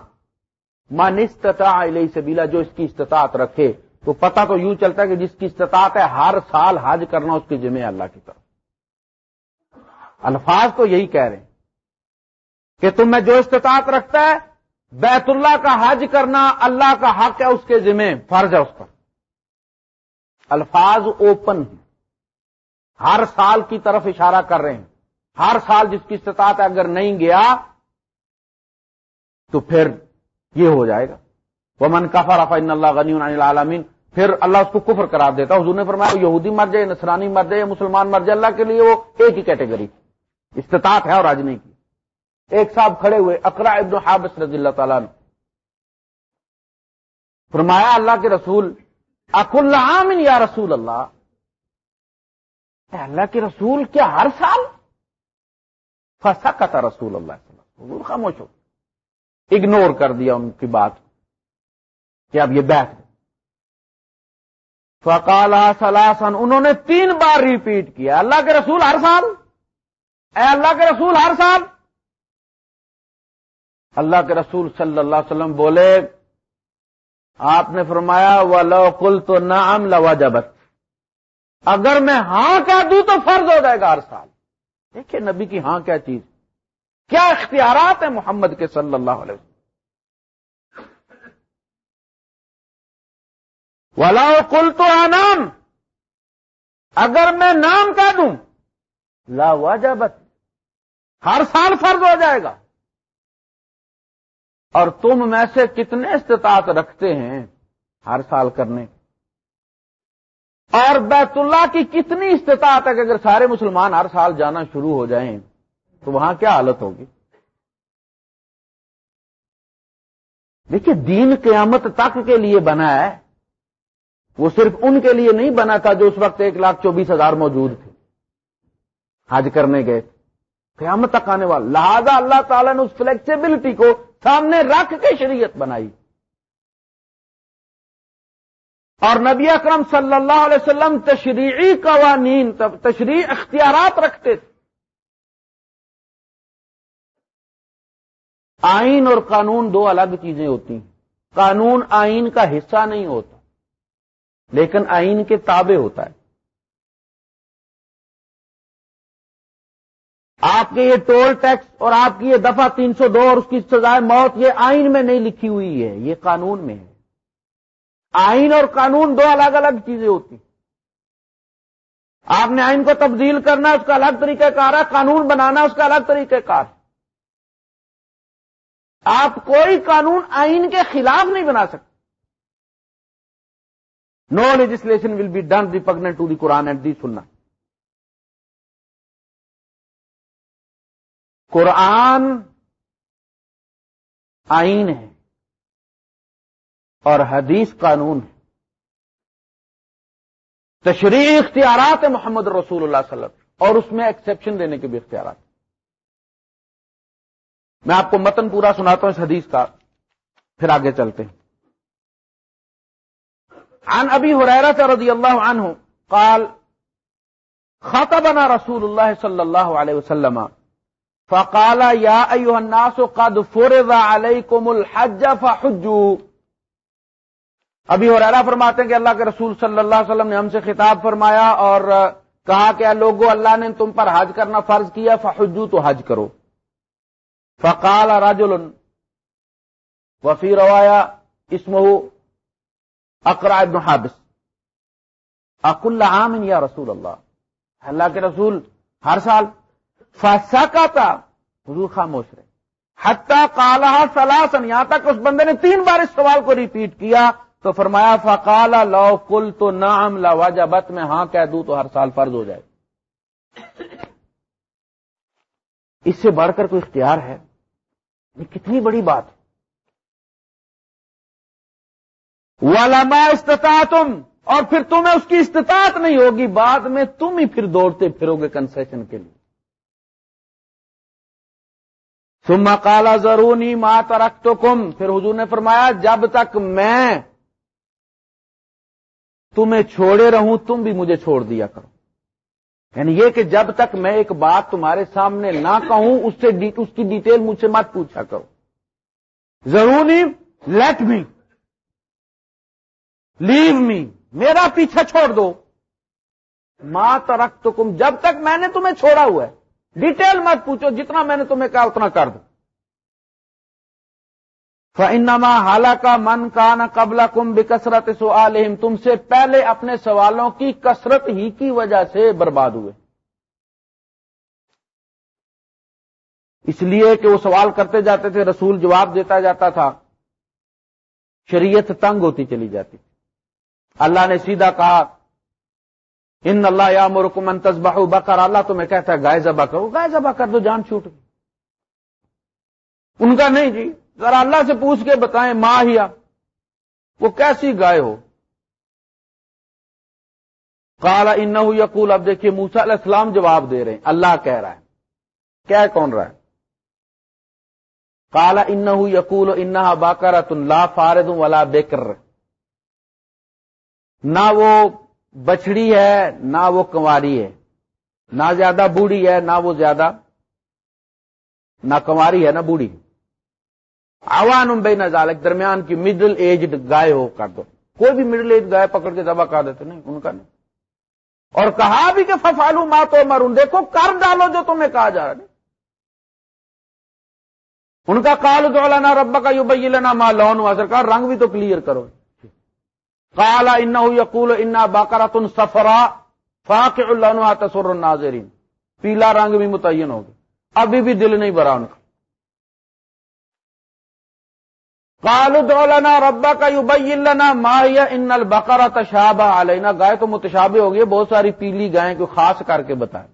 من استطاع علیہ سبیلا، جو اس کی استطاعت رکھے۔ تو پتہ تو یوں چلتا ہے کہ جس کی استطاعت ہے ہر سال حج کرنا اس کے ذمہ اللہ کی طرف۔ الفاظ تو یہی کہہ رہے ہیں کہ تم میں جو استطاعت رکھتا ہے، بیت اللہ کا حج کرنا اللہ کا حق ہے، اس کے ذمہ فرض ہے اس پر۔ الفاظ اوپن ہیں۔ ہر سال کی طرف اشارہ کر رہے ہیں۔ ہر سال جس کی استطاعت اگر نہیں گیا تو پھر یہ ہو جائے گا۔ وہ من کفر ان اللہ غنی العالمین پھر اللہ اس کو کفر قرار دیتا حضور نے فرمایا یہودی مر جائے، نصرانی مر جائے، مسلمان مر جائے، اللہ کے لیے وہ ایک ہی کیٹیگری۔ استطاعت ہے اور آج نہیں کی۔ ایک صاحب کھڑے ہوئے اقرا ابن حابس رضی اللہ تعالیٰ نے فرمایا، اللہ کے رسول اک اللہ یا رسول اللہ؟ اللہ کے رسول، کیا ہر سال پھنسا کا رسول اللہ حضور خاموش ہو۔ اگنور کر دیا ان کی بات کہ اب یہ بیٹھ فقالا سلاسن انہوں نے تین بار ریپیٹ کیا۔ اللہ کے رسول ہر سال؟ اے اللہ کے رسول ہر سال؟ اللہ کے رسول صلی اللہ علیہ وسلم بولے، آپ نے فرمایا وہ لو کل تو نام لوا جبت اگر میں ہاں کہہ دوں تو فرض ہو جائے گا ہر سال۔ دیکھیے نبی کی ہاں کیا چیز۔ کیا اختیارات ہیں محمد کے صلی اللہ علیہ وسلم؟ ولا کل تو آنام اگر میں نام کہہ دوں، لا واجبت ہر سال فرض ہو جائے گا۔ اور تم میں سے کتنے استطاعت رکھتے ہیں ہر سال کرنے؟ اور بیت اللہ کی کتنی استطاعت ہے کہ اگر سارے مسلمان ہر سال جانا شروع ہو جائیں تو وہاں کیا حالت ہوگی؟ دیکھیے، دین قیامت تک کے لیے بنا ہے، وہ صرف ان کے لیے نہیں بنا تھا جو اس وقت ایک لاکھ چوبیس ہزار موجود تھے، حج کرنے گئے۔ قیامت تک آنے والا، لہذا اللہ تعالیٰ نے اس فلیکسیبلٹی کو سامنے رکھ کے شریعت بنائی۔ اور نبی اکرم صلی اللہ علیہ وسلم تشریعی قوانین تشریح اختیارات رکھتے تھے۔ آئین اور قانون دو الگ چیزیں ہوتی ہیں۔ قانون آئین کا حصہ نہیں ہوتا، لیکن آئین کے تابع ہوتا ہے۔ آپ کے یہ ٹول ٹیکس اور آپ کی یہ دفعہ تین سو دو اور اس کی سزائے موت یہ آئین میں نہیں لکھی ہوئی ہے، یہ قانون میں ہے۔ آئین اور قانون دو الگ الگ چیزیں ہوتی آپ نے آئین کو تبدیل کرنا، اس کا الگ طریقہ کار ہے، قانون بنانا، اس کا الگ طریقہ کار ہے۔ آپ کوئی قانون آئین کے خلاف نہیں بنا سکتے۔ No legislation will be done repugnant to the Quran and the سننا قرآن آئین ہے اور حدیث قانون ہے۔ تشریح اختیارات ہے محمد رسول اللہ صلی اللہ علیہ وسلم اور اس میں ایکسپشن دینے کے بھی اختیارات۔ میں آپ کو متن پورا سناتا ہوں اس حدیث کا، پھر آگے چلتے ہیں۔ عن ابی حریرہ رضی اللہ عنہ قال، خطبنا رسول اللہ صلی اللہ علیہ وسلم، فقال، یا ایوہ الناس قد فرض علیکم الحج فحجو۔ ابھی حریرہ فرماتے ہیں کہ اللہ کے رسول صلی اللہ علیہ وسلم نے ہم سے خطاب فرمایا اور کہا کہ لوگو، اللہ نے تم پر حج کرنا فرض کیا، فحجو تو حج کرو۔ فقال رجل وفی روایا اسمہ اقرا ابن حابس. اق اللہ عام یا رسول اللہ اللہ کے رسول ہر سال فاسا کا تھا حضور خاموش رہے. حتہ کالا سلاسن یہاں تک اس بندے نے تین بار اس سوال کو ریپیٹ کیا تو فرمایا فقالا لو کل تو نام لا واجبت میں ہاں کہہ دوں تو ہر سال فرض ہو جائے. اس سے بڑھ کر کوئی اختیار ہے؟ یہ کتنی بڑی بات ہے۔ والا استطاع تم اور پھر تمہیں اس کی استطاعت نہیں ہوگی، بعد میں تم ہی پھر دوڑتے پھرو گے کنسیشن کے لیے۔ سما کالا ضرور ماں ترک تو کم پھر حضور نے فرمایا، جب تک میں تمہیں چھوڑے رہوں، تم بھی مجھے چھوڑ دیا کرو۔ یعنی یہ کہ جب تک میں ایک بات تمہارے سامنے نہ کہوں، اس سے اس کی ڈیٹیل مجھ سے مت پوچھا کرو۔ ضروری لیٹ می لیو می میرا پیچھا چھوڑ دو۔ ماں ترک تو کم جب تک میں نے تمہیں چھوڑا ہوا ہے، ڈیٹیل مت پوچھو، جتنا میں نے تمہیں کہا اتنا کر دو۔ فنما حالہ کا من کا نہ قبل کم بکثرت سو تم سے پہلے اپنے سوالوں کی کثرت ہی کی وجہ سے برباد ہوئے۔ اس لیے کہ وہ سوال کرتے جاتے تھے، رسول جواب دیتا جاتا تھا۔ شریعت تنگ ہوتی چلی جاتی۔ اللہ نے سیدھا کہا ان اللہ یا مرکمن تصبح بکر اللہ تو میں کہتا ہے گائے ذبح کرو گائے ذبح کر دو، جان چھوٹ گئی۔ ان کا نہیں جی ذرا اللہ سے پوچھ کے بتائیں ماہیا وہ کیسی گائے ہو؟ کالا ان یقول، اب دیکھیے موسا علیہ السلام جواب دے رہے ہیں، اللہ کہہ رہا ہے۔ کیا کون رہا ہے؟ کالا ان یقول، انہا باکر تن لا فارد ولا بیکر نہ وہ بچڑی ہے، نہ وہ کنواری ہے۔ نہ زیادہ بوڑھی ہے، نہ وہ زیادہ، نہ کنواری ہے، نہ بوڑھی۔ عوان بے نظالک درمیان کی مڈل ایج گائے ہو کر دو۔ کوئی بھی مڈل ایج گائے پکڑ کے دبا کر دیتے نہیں، ان کا نہیں۔ اور کہا بھی کہ ففالو ماں تو مرون دیکھو، کر ڈالو جو تمہیں کہا جا رہا ان کا کال دولانا ربا کا یو بئی لینا ماں لون ہوا سرکار رنگ بھی تو کلیئر کرو۔ کالا ان یقول، انا باقرات سفرا فاق اللہ تصور ناظرین پیلا رنگ بھی متعین ہوگا ابھی بھی دل نہیں بھرا ان کا۔ کالو دولنا ربا کا یو بنا ماہیا ان البقرا تشابہ علینا گائے تو متشابہ ہوگی بہت ساری پیلی گائے کو خاص کر کے بتائیں۔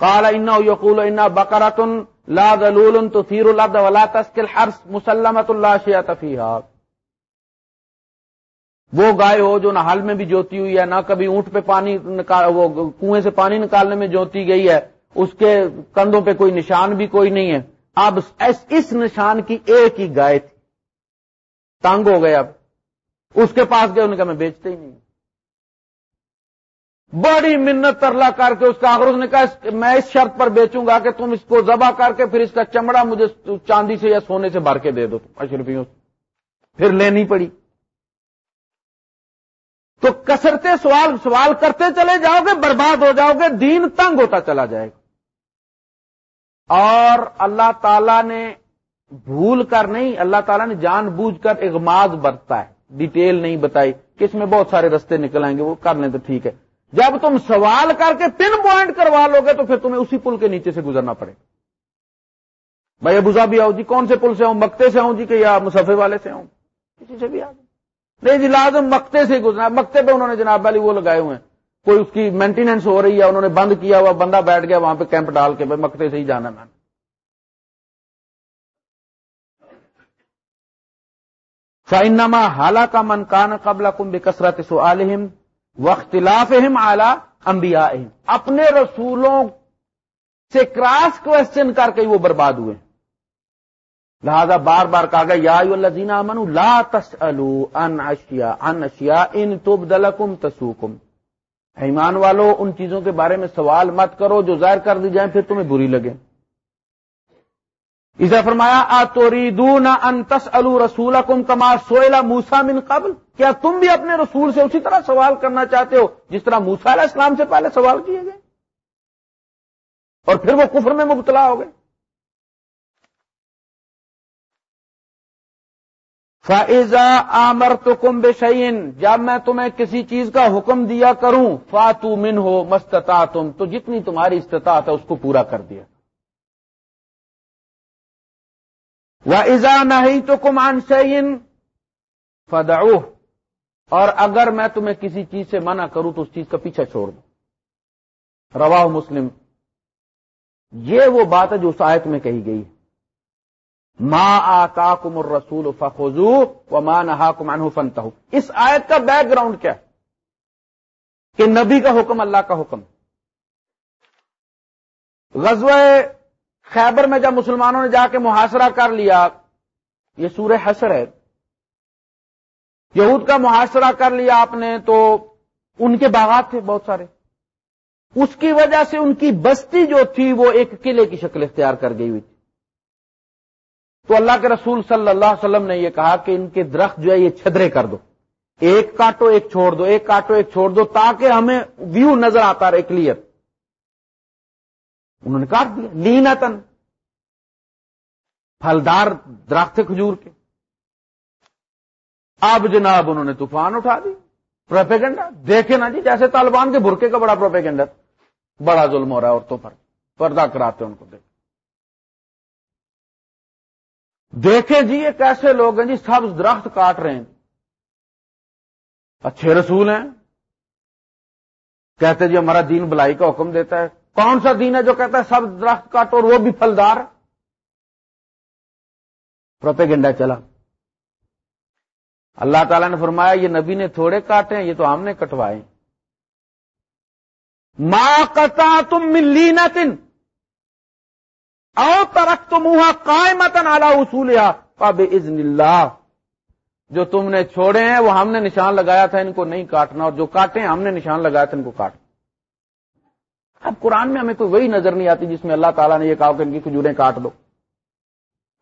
کالا ان یقول انا بکرا تن لا دلول تو سیر اللہ ولا تسکل ہر مسلمت اللہ شیا تفیحات وہ گائے ہو جو نہ حل میں بھی جوتی ہوئی ہے، نہ کبھی اونٹ پہ پانی وہ کنویں سے پانی نکالنے میں جوتی گئی ہے، اس کے کندھوں پہ کوئی نشان بھی کوئی نہیں ہے۔ اب اس نشان کی ایک ہی گائے تھی۔ تنگ ہو گئے اب۔ اس کے پاس گئے ان کا میں بیچتے ہی نہیں بڑی منت ترلا کر کے اس کا آخر، اس نے کہا میں اس شرط پر بیچوں گا کہ تم اس کو ذبح کر کے پھر اس کا چمڑا مجھے چاندی سے یا سونے سے بھر کے دے دو اشرفیوں سے پھر لینی پڑی۔ تو کسرتے سوال سوال کرتے چلے جاؤ گے، برباد ہو جاؤ گے، دین تنگ ہوتا چلا جائے گا۔ اور اللہ تعالی نے بھول کر نہیں، اللہ تعالیٰ نے جان بوجھ کر اغماز برتتا ہے۔ ڈیٹیل نہیں بتائی کہ اس میں بہت سارے رستے نکل آئیں گے، وہ کر لیں تو ٹھیک ہے۔ جب تم سوال کر کے پن پوائنٹ کروا لو گے تو پھر تمہیں اسی پل کے نیچے سے گزرنا پڑے گا۔ بھائی ابوزا بھی آؤ جی کون سے پل سے آؤں؟ مکتے سے آؤں جی کہ یا مسفے والے سے آؤں؟ کسی سے بھی آ نہیں جی لازم مکتے سے گزرنا۔ مکتے پہ انہوں نے جناب والی وہ لگائے ہوئے ہیں۔ کوئی اس کی مینٹیننس ہو رہی ہے، انہوں نے بند کیا ہوا، بندہ بیٹھ گیا وہاں پہ کیمپ ڈال کے مکتے سے ہی جانا میں فائنما حالہ کا من کان قبل کم بکثرت سو عالم وختلاف اعلی امبیا اپنے رسولوں سے کراس کوشچن کر کے وہ برباد ہوئے۔ لہذا بار بار کہا گیا، یا الذین آمنوا، لا تسالوا ان اشیاء ان اشیاء ان تبدلکم تسوکم۔ ایمان والو، ان چیزوں کے بارے میں سوال مت کرو جو ظاہر کر دی جائیں پھر تمہیں بری لگے۔ اسے فرمایا آ توریدون ان تسالوا رسولکم کما سئل موسی من قبل؟ کیا تم بھی اپنے رسول سے اسی طرح سوال کرنا چاہتے ہو جس طرح موسی علیہ السلام سے پہلے سوال کیے گئے؟ اور پھر وہ کفر میں مبتلا ہو گئے؟ فائزا آمر تو کم بشعین جب میں تمہیں کسی چیز کا حکم دیا کروں فاتو من ہو مستتا تم تو جتنی تمہاری استطاعت ہے اس کو پورا کر دیا۔ وہ ایزا نہیں تو کمان اور اگر میں تمہیں کسی چیز سے منع کروں تو اس چیز کا پیچھا چھوڑ دوں روا مسلم۔ یہ وہ بات ہے جو اس آیت میں کہی گئی ہے۔ ماں آتا کم رسول فخو و ماں نہا کمان فنتا اس آیت کا بیک گراؤنڈ کیا کہ نبی کا حکم، اللہ کا حکم۔ غزو خیبر میں جب مسلمانوں نے جا کے محاصرہ کر لیا، یہ سور حسر ہے۔ یہود کا محاصرہ کر لیا آپ نے تو ان کے باغات تھے بہت سارے۔ اس کی وجہ سے ان کی بستی جو تھی وہ ایک قلعے کی شکل اختیار کر گئی ہوئی تھی۔ تو اللہ کے رسول صلی اللہ علیہ وسلم نے یہ کہا کہ ان کے درخت جو ہے یہ چھدرے کر دو۔ ایک کاٹو، ایک چھوڑ دو، ایک کاٹو، ایک چھوڑ دو تاکہ ہمیں ویو نظر آتا رہے کلیئر انہوں نے کاٹ دیا لینا تن پھلدار درخت کھجور کے۔ اب جناب انہوں نے طوفان اٹھا دی، پروپیگنڈا۔ دیکھے نا جی جیسے طالبان کے برقے کا بڑا پروپیگنڈا بڑا ظلم ہو رہا ہے عورتوں پر۔ پردہ کراتے ان کو۔ دیکھ دیکھیں جی یہ کیسے لوگ ہیں جی سب درخت کاٹ رہے ہیں۔ اچھے رسول ہیں۔ کہتے جی ہمارا دین بلائی کا حکم دیتا ہے۔ کون سا دین ہے جو کہتا ہے سب درخت کاٹو اور وہ بھی پھلدار؟ پروپیگنڈا چلا۔ اللہ تعالیٰ نے فرمایا، یہ نبی نے تھوڑے کاٹے ہیں، یہ تو ہم نے کٹوائے۔ ماں کتا تم ملی نہ تن او ترک تو منہ قائمتن اعلی اصول پب اللہ جو تم نے چھوڑے ہیں، وہ ہم نے نشان لگایا تھا، ان کو نہیں کاٹنا۔ اور جو کاٹے ہیں، ہم نے نشان لگایا تھا، ان کو کاٹنا۔ اب قرآن میں ہمیں کوئی وہی نظر نہیں آتی جس میں اللہ تعالیٰ نے یہ کہا کہ ان کی کھجوریں کاٹ دو۔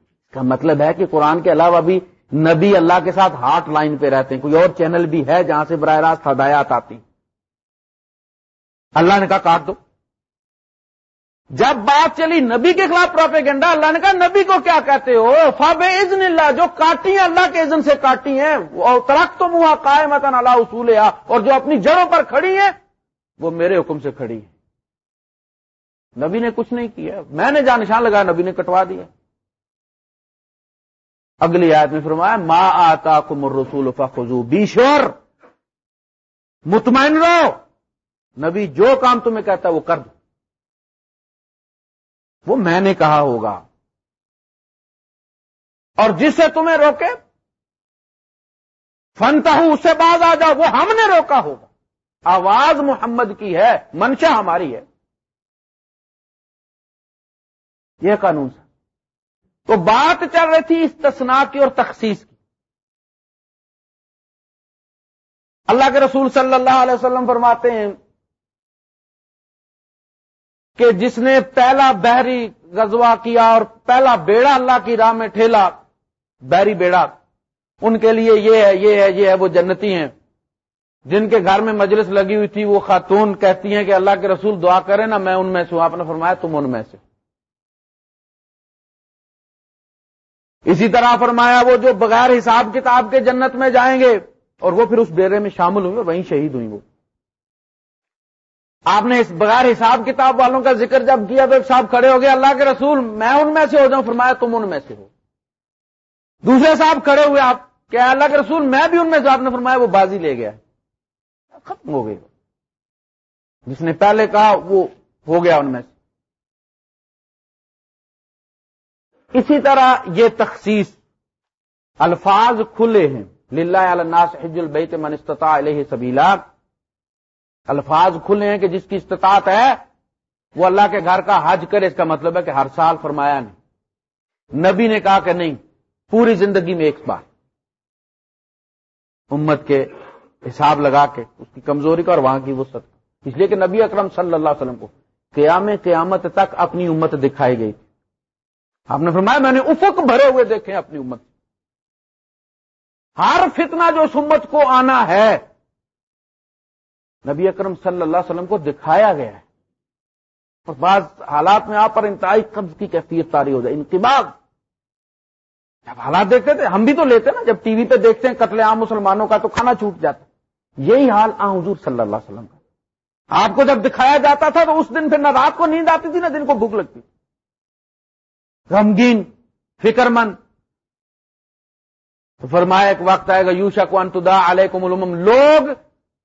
اس کا مطلب ہے کہ قرآن کے علاوہ بھی نبی اللہ کے ساتھ ہاٹ لائن پہ رہتے ہیں۔ کوئی اور چینل بھی ہے جہاں سے براہ راست ہدایات آتی اللہ نے کہا کاٹ دو۔ جب بات چلی نبی کے خلاف پروپیگنڈا، اللہ نے کہا نبی کو کیا کہتے ہو؟ فاب ازن اللہ، جو کاٹی ہیں، اللہ کے ازن سے کاٹی ہیں۔ اور ترق تو منہ قائم اللہ اصول اور جو اپنی جڑوں پر کھڑی ہیں، وہ میرے حکم سے کھڑی ہے نبی نے کچھ نہیں کیا۔ میں نے جہاں نشان لگایا، نبی نے کٹوا دیا۔ اگلی آیت میں فرمایا، ما آتا کم رسول فخو بیشور مطمئن رہو۔ نبی جو کام تمہیں کہتا ہے وہ کر دو۔ وہ میں نے کہا ہوگا۔ اور جس سے تمہیں روکے فنتا ہوں اس سے باز آ جاؤ، وہ ہم نے روکا ہوگا۔ آواز محمد کی ہے، منشا ہماری ہے۔ یہ قانون سا تو بات چل رہی تھی استثناء کی اور تخصیص کی۔ اللہ کے رسول صلی اللہ علیہ وسلم فرماتے ہیں کہ جس نے پہلا بحری غزوہ کیا اور پہلا بیڑا اللہ کی راہ میں ٹھیلا، بحری بیڑا، ان کے لیے یہ ہے یہ ہے یہ ہے، وہ جنتی ہیں۔ جن کے گھر میں مجلس لگی ہوئی تھی، وہ خاتون کہتی ہیں کہ اللہ کے رسول دعا کرے نا میں ان میں سے ہوں، آپ نے فرمایا تم ان میں سے۔ اسی طرح فرمایا وہ جو بغیر حساب کتاب کے جنت میں جائیں گے، اور وہ پھر اس بیرے میں شامل ہوئیں وہیں شہید ہوئی وہ۔ آپ نے اس بغیر حساب کتاب والوں کا ذکر جب کیا تو ایک صاحب کھڑے ہو گئے، اللہ کے رسول، میں ان میں سے ہو جاؤں، فرمایا تم ان میں سے ہو۔ دوسرے صاحب کھڑے ہوئے، آپ کیا اللہ کے رسول، میں بھی ان میں سے آپ نے فرمایا وہ بازی لے گیا۔ ختم ہو گئی۔ جس نے پہلے کہا وہ ہو گیا ان میں سے۔ اسی طرح یہ تخصیص الفاظ کھلے ہیں۔ للہ الناس حج البیت من استطاع علیہ سبیلا۔ الفاظ کھلے ہیں کہ جس کی استطاعت ہے، وہ اللہ کے گھر کا حج کرے۔ اس کا مطلب ہے کہ ہر سال فرمایا نہیں۔ نبی نے کہا کہ نہیں، پوری زندگی میں ایک بار۔ امت کے حساب لگا کے، اس کی کمزوری کا اور وہاں کی وسط اس لیے کہ نبی اکرم صلی اللہ علیہ وسلم کو قیام قیامت تک اپنی امت دکھائی گئی تھی۔ آپ نے فرمایا میں نے افق بھرے ہوئے دیکھے اپنی امت ہر فتنہ جو اس امت کو آنا ہے، نبی اکرم صلی اللہ علیہ وسلم کو دکھایا گیا ہے۔ اور بعض حالات میں آپ پر انتہائی قبض کی کیفیت تاری ہو جائے، انتباغ۔ جب حالات دیکھتے تھے، ہم بھی تو لیتے نا، جب ٹی وی پہ دیکھتے ہیں قتل عام مسلمانوں کا تو کھانا چھوٹ جاتا یہی حال آ حضور صلی اللہ علیہ وسلم کا۔ آپ کو جب دکھایا جاتا تھا تو اس دن پھر نہ رات کو نیند آتی تھی، نہ دن کو بھوک لگتی تھی۔ غمگین فکر مند تو فرمایا، ایک وقت آئے گا یوشا کو انتدا علیکم الامم۔ لوگ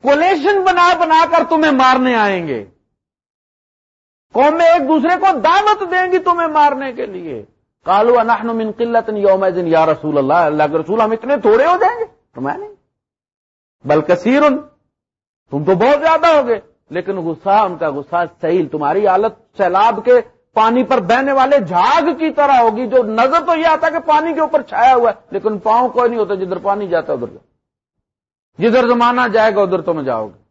کولیشن بنا بنا کر تمہیں مارنے آئیں گے۔ قومیں ایک دوسرے کو دعوت دیں گی تمہیں مارنے کے لیے۔ کالو انحن من قلت یوم دن یا رسول اللہ۔ اللہ کے رسول ہم اتنے تھوڑے ہو جائیں گے۔ تو میں نہیں۔ بلکہ تم تو بہت زیادہ ہوگے۔ لیکن غصہ، ان کا غصہ سیل تمہاری حالت سیلاب کے پانی پر بہنے والے جھاگ کی طرح ہوگی، جو نظر تو یہ آتا کہ پانی کے اوپر چھایا ہوا ہے، لیکن پاؤں کوئی نہیں ہوتا، جدھر پانی جاتا ادھر جدھر زمانہ جائے گا، ادھر تم جاؤ گے۔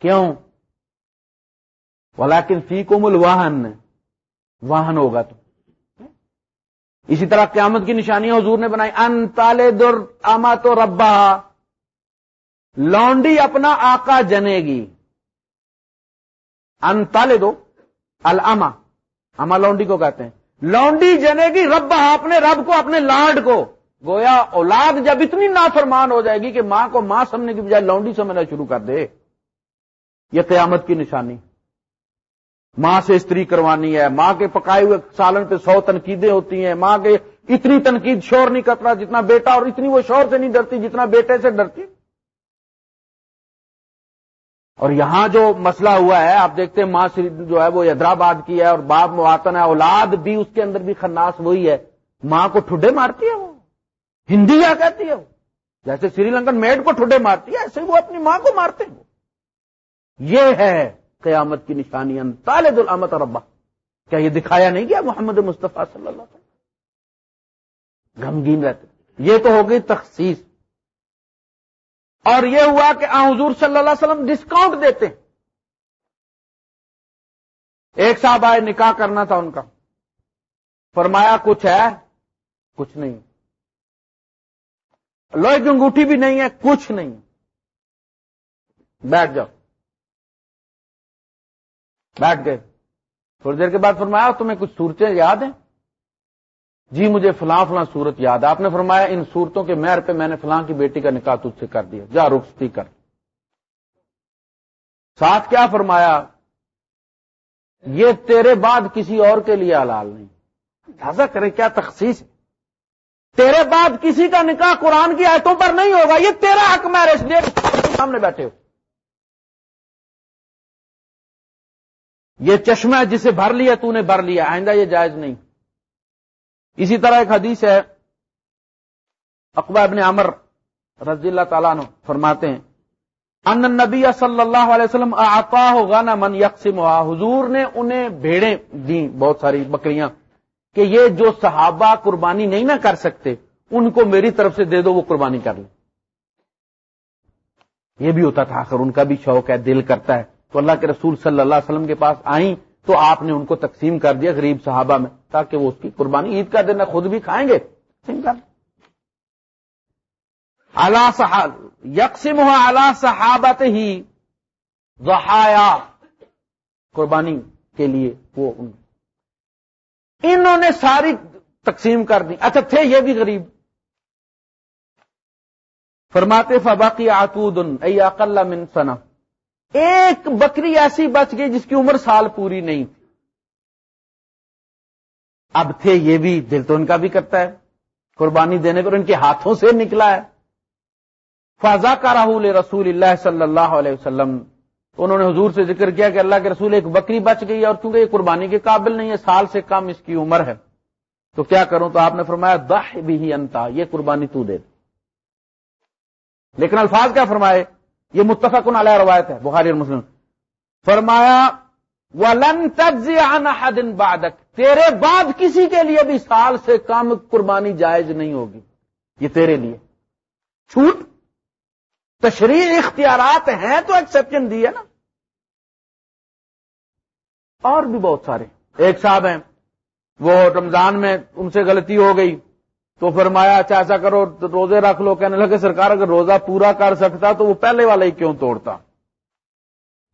کیوں؟ ولیکن فی کو مل واہن واہن ہوگا تو۔ اسی طرح قیامت کی نشانیاں حضور نے بنائی۔ ان تالے در اما تو ربا، لونڈی اپنا آقا جنے گی۔ ان تالے دو الما اما لونڈی کو کہتے ہیں۔ لونڈی جنے گی، رب اپنے رب کو، اپنے لانڈ کو۔ گویا اولاد جب اتنی نافرمان ہو جائے گی کہ ماں کو ماں سمجھنے کی بجائے لونڈی سمجھنا شروع کر دے۔ یہ قیامت کی نشانی۔ ماں سے استری کروانی ہے، ماں کے پکائے ہوئے سالن پہ سو تنقیدیں ہوتی ہیں، ماں کے اتنی تنقید شور نہیں کرتا جتنا بیٹا اور اتنی وہ شور سے نہیں ڈرتی جتنا بیٹے سے ڈرتی۔ اور یہاں جو مسئلہ ہوا ہے، آپ دیکھتے ہیں ماں جو ہے وہ حیدرآباد کی ہے اور باپ مواتن ہے، اولاد بھی اس کے اندر بھی خناس وہی ہے۔ ماں کو ٹھڈے مارتی ہے وہ۔ ہندی کیا کہتی ہے وہ؟ جیسے سری لنکن میڈ کو ٹھڈے مارتی ہے، ایسے وہ اپنی ماں کو مارتے ہیں یہ ہے قیامت کی نشانی طالد الامت ربا۔ کیا یہ دکھایا نہیں گیا محمد مصطفیٰ صلی اللہ علیہ وسلم؟ غمگین رہتے۔ یہ تو ہو گئی تخصیص۔ اور یہ ہوا کہ آ حضور صلی اللہ علیہ وسلم ڈسکاؤنٹ دیتے ہیں۔ ایک صاحب آئے، نکاح کرنا تھا ان کا۔ فرمایا، کچھ ہے؟ کچھ نہیں۔ لوہے کی انگوٹھی بھی نہیں ہے، کچھ نہیں۔ بیٹھ جاؤ۔ بیٹھ گئے۔ تھوڑی دیر کے بعد فرمایا تمہیں کچھ صورتیں یاد ہیں؟ جی مجھے فلاں فلاں صورت یاد آپ نے فرمایا ان صورتوں کے مہر پہ میں نے فلاں کی بیٹی کا نکاح تجھ سے کر دیا۔ جا رخصتی کر۔ ساتھ کیا فرمایا؟ یہ تیرے بعد کسی اور کے لیے حلال نہیں۔ لہذا کرے کیا تخصیص تیرے بعد کسی کا نکاح قرآن کی آیتوں پر نہیں ہوگا۔ یہ تیرا حق میں لیے سامنے بیٹھے ہو۔ یہ چشمہ جسے بھر لیا تو نے بھر لیا، آئندہ یہ جائز نہیں۔ اسی طرح ایک حدیث ہے اقبا ابن عمر رضی اللہ تعالیٰ نے فرماتے ہیں، ان نبی صلی اللہ علیہ وسلم آتا ہوگا نا من یکسم حضور نے انہیں بھیڑیں دی بہت ساری بکریاں کہ یہ جو صحابہ قربانی نہیں نہ کر سکتے، ان کو میری طرف سے دے دو، وہ قربانی کر لیں۔ یہ بھی ہوتا تھا، آخر ان کا بھی شوق ہے، دل کرتا ہے۔ تو اللہ کے رسول صلی اللہ علیہ وسلم کے پاس آئیں تو آپ نے ان کو تقسیم کر دیا غریب صحابہ میں، تاکہ وہ اس کی قربانی عید کا دن خود بھی کھائیں گے۔ یکسم ہوا اللہ صحابت ہی ضحایا قربانی کے لیے وہ انہوں نے ساری تقسیم کر دی۔ اچھا تھے یہ بھی غریب۔ فرماتے فباقی آتود اے اقل من سنا ایک بکری ایسی بچ گئی جس کی عمر سال پوری نہیں تھی۔ اب تھے یہ بھی، دل تو ان کا بھی کرتا ہے۔ قربانی دینے پر ان کے ہاتھوں سے نکلا ہے۔ فضا کا راہول رسول اللہ صلی اللہ علیہ وسلم۔ تو انہوں نے حضور سے ذکر کیا کہ اللہ کے رسول ایک بکری بچ گئی اور چونکہ یہ قربانی کے قابل نہیں ہے، سال سے کم اس کی عمر ہے۔ تو کیا کروں؟ تو آپ نے فرمایا دہ بھی ہی انتا یہ قربانی تو دے۔ لیکن الفاظ کیا فرمائے؟ یہ متفق علیہ روایت ہے، بخاری اور مسلم۔ فرمایا، ولن دن بادک تیرے بعد کسی کے لیے بھی سال سے کم قربانی جائز نہیں ہوگی۔ یہ تیرے لیے۔ چھوٹ۔ تشریح اختیارات ہیں تو ایکسپشن دی ہے نا۔ اور بھی بہت سارے۔ ایک صاحب ہیں، وہ رمضان میں ان سے غلطی ہو گئی۔ تو فرمایا اچھا ایسا کرو، روزے رکھ لو، کہنے لگے، سرکار اگر روزہ پورا کر سکتا تو وہ پہلے والا ہی کیوں توڑتا؟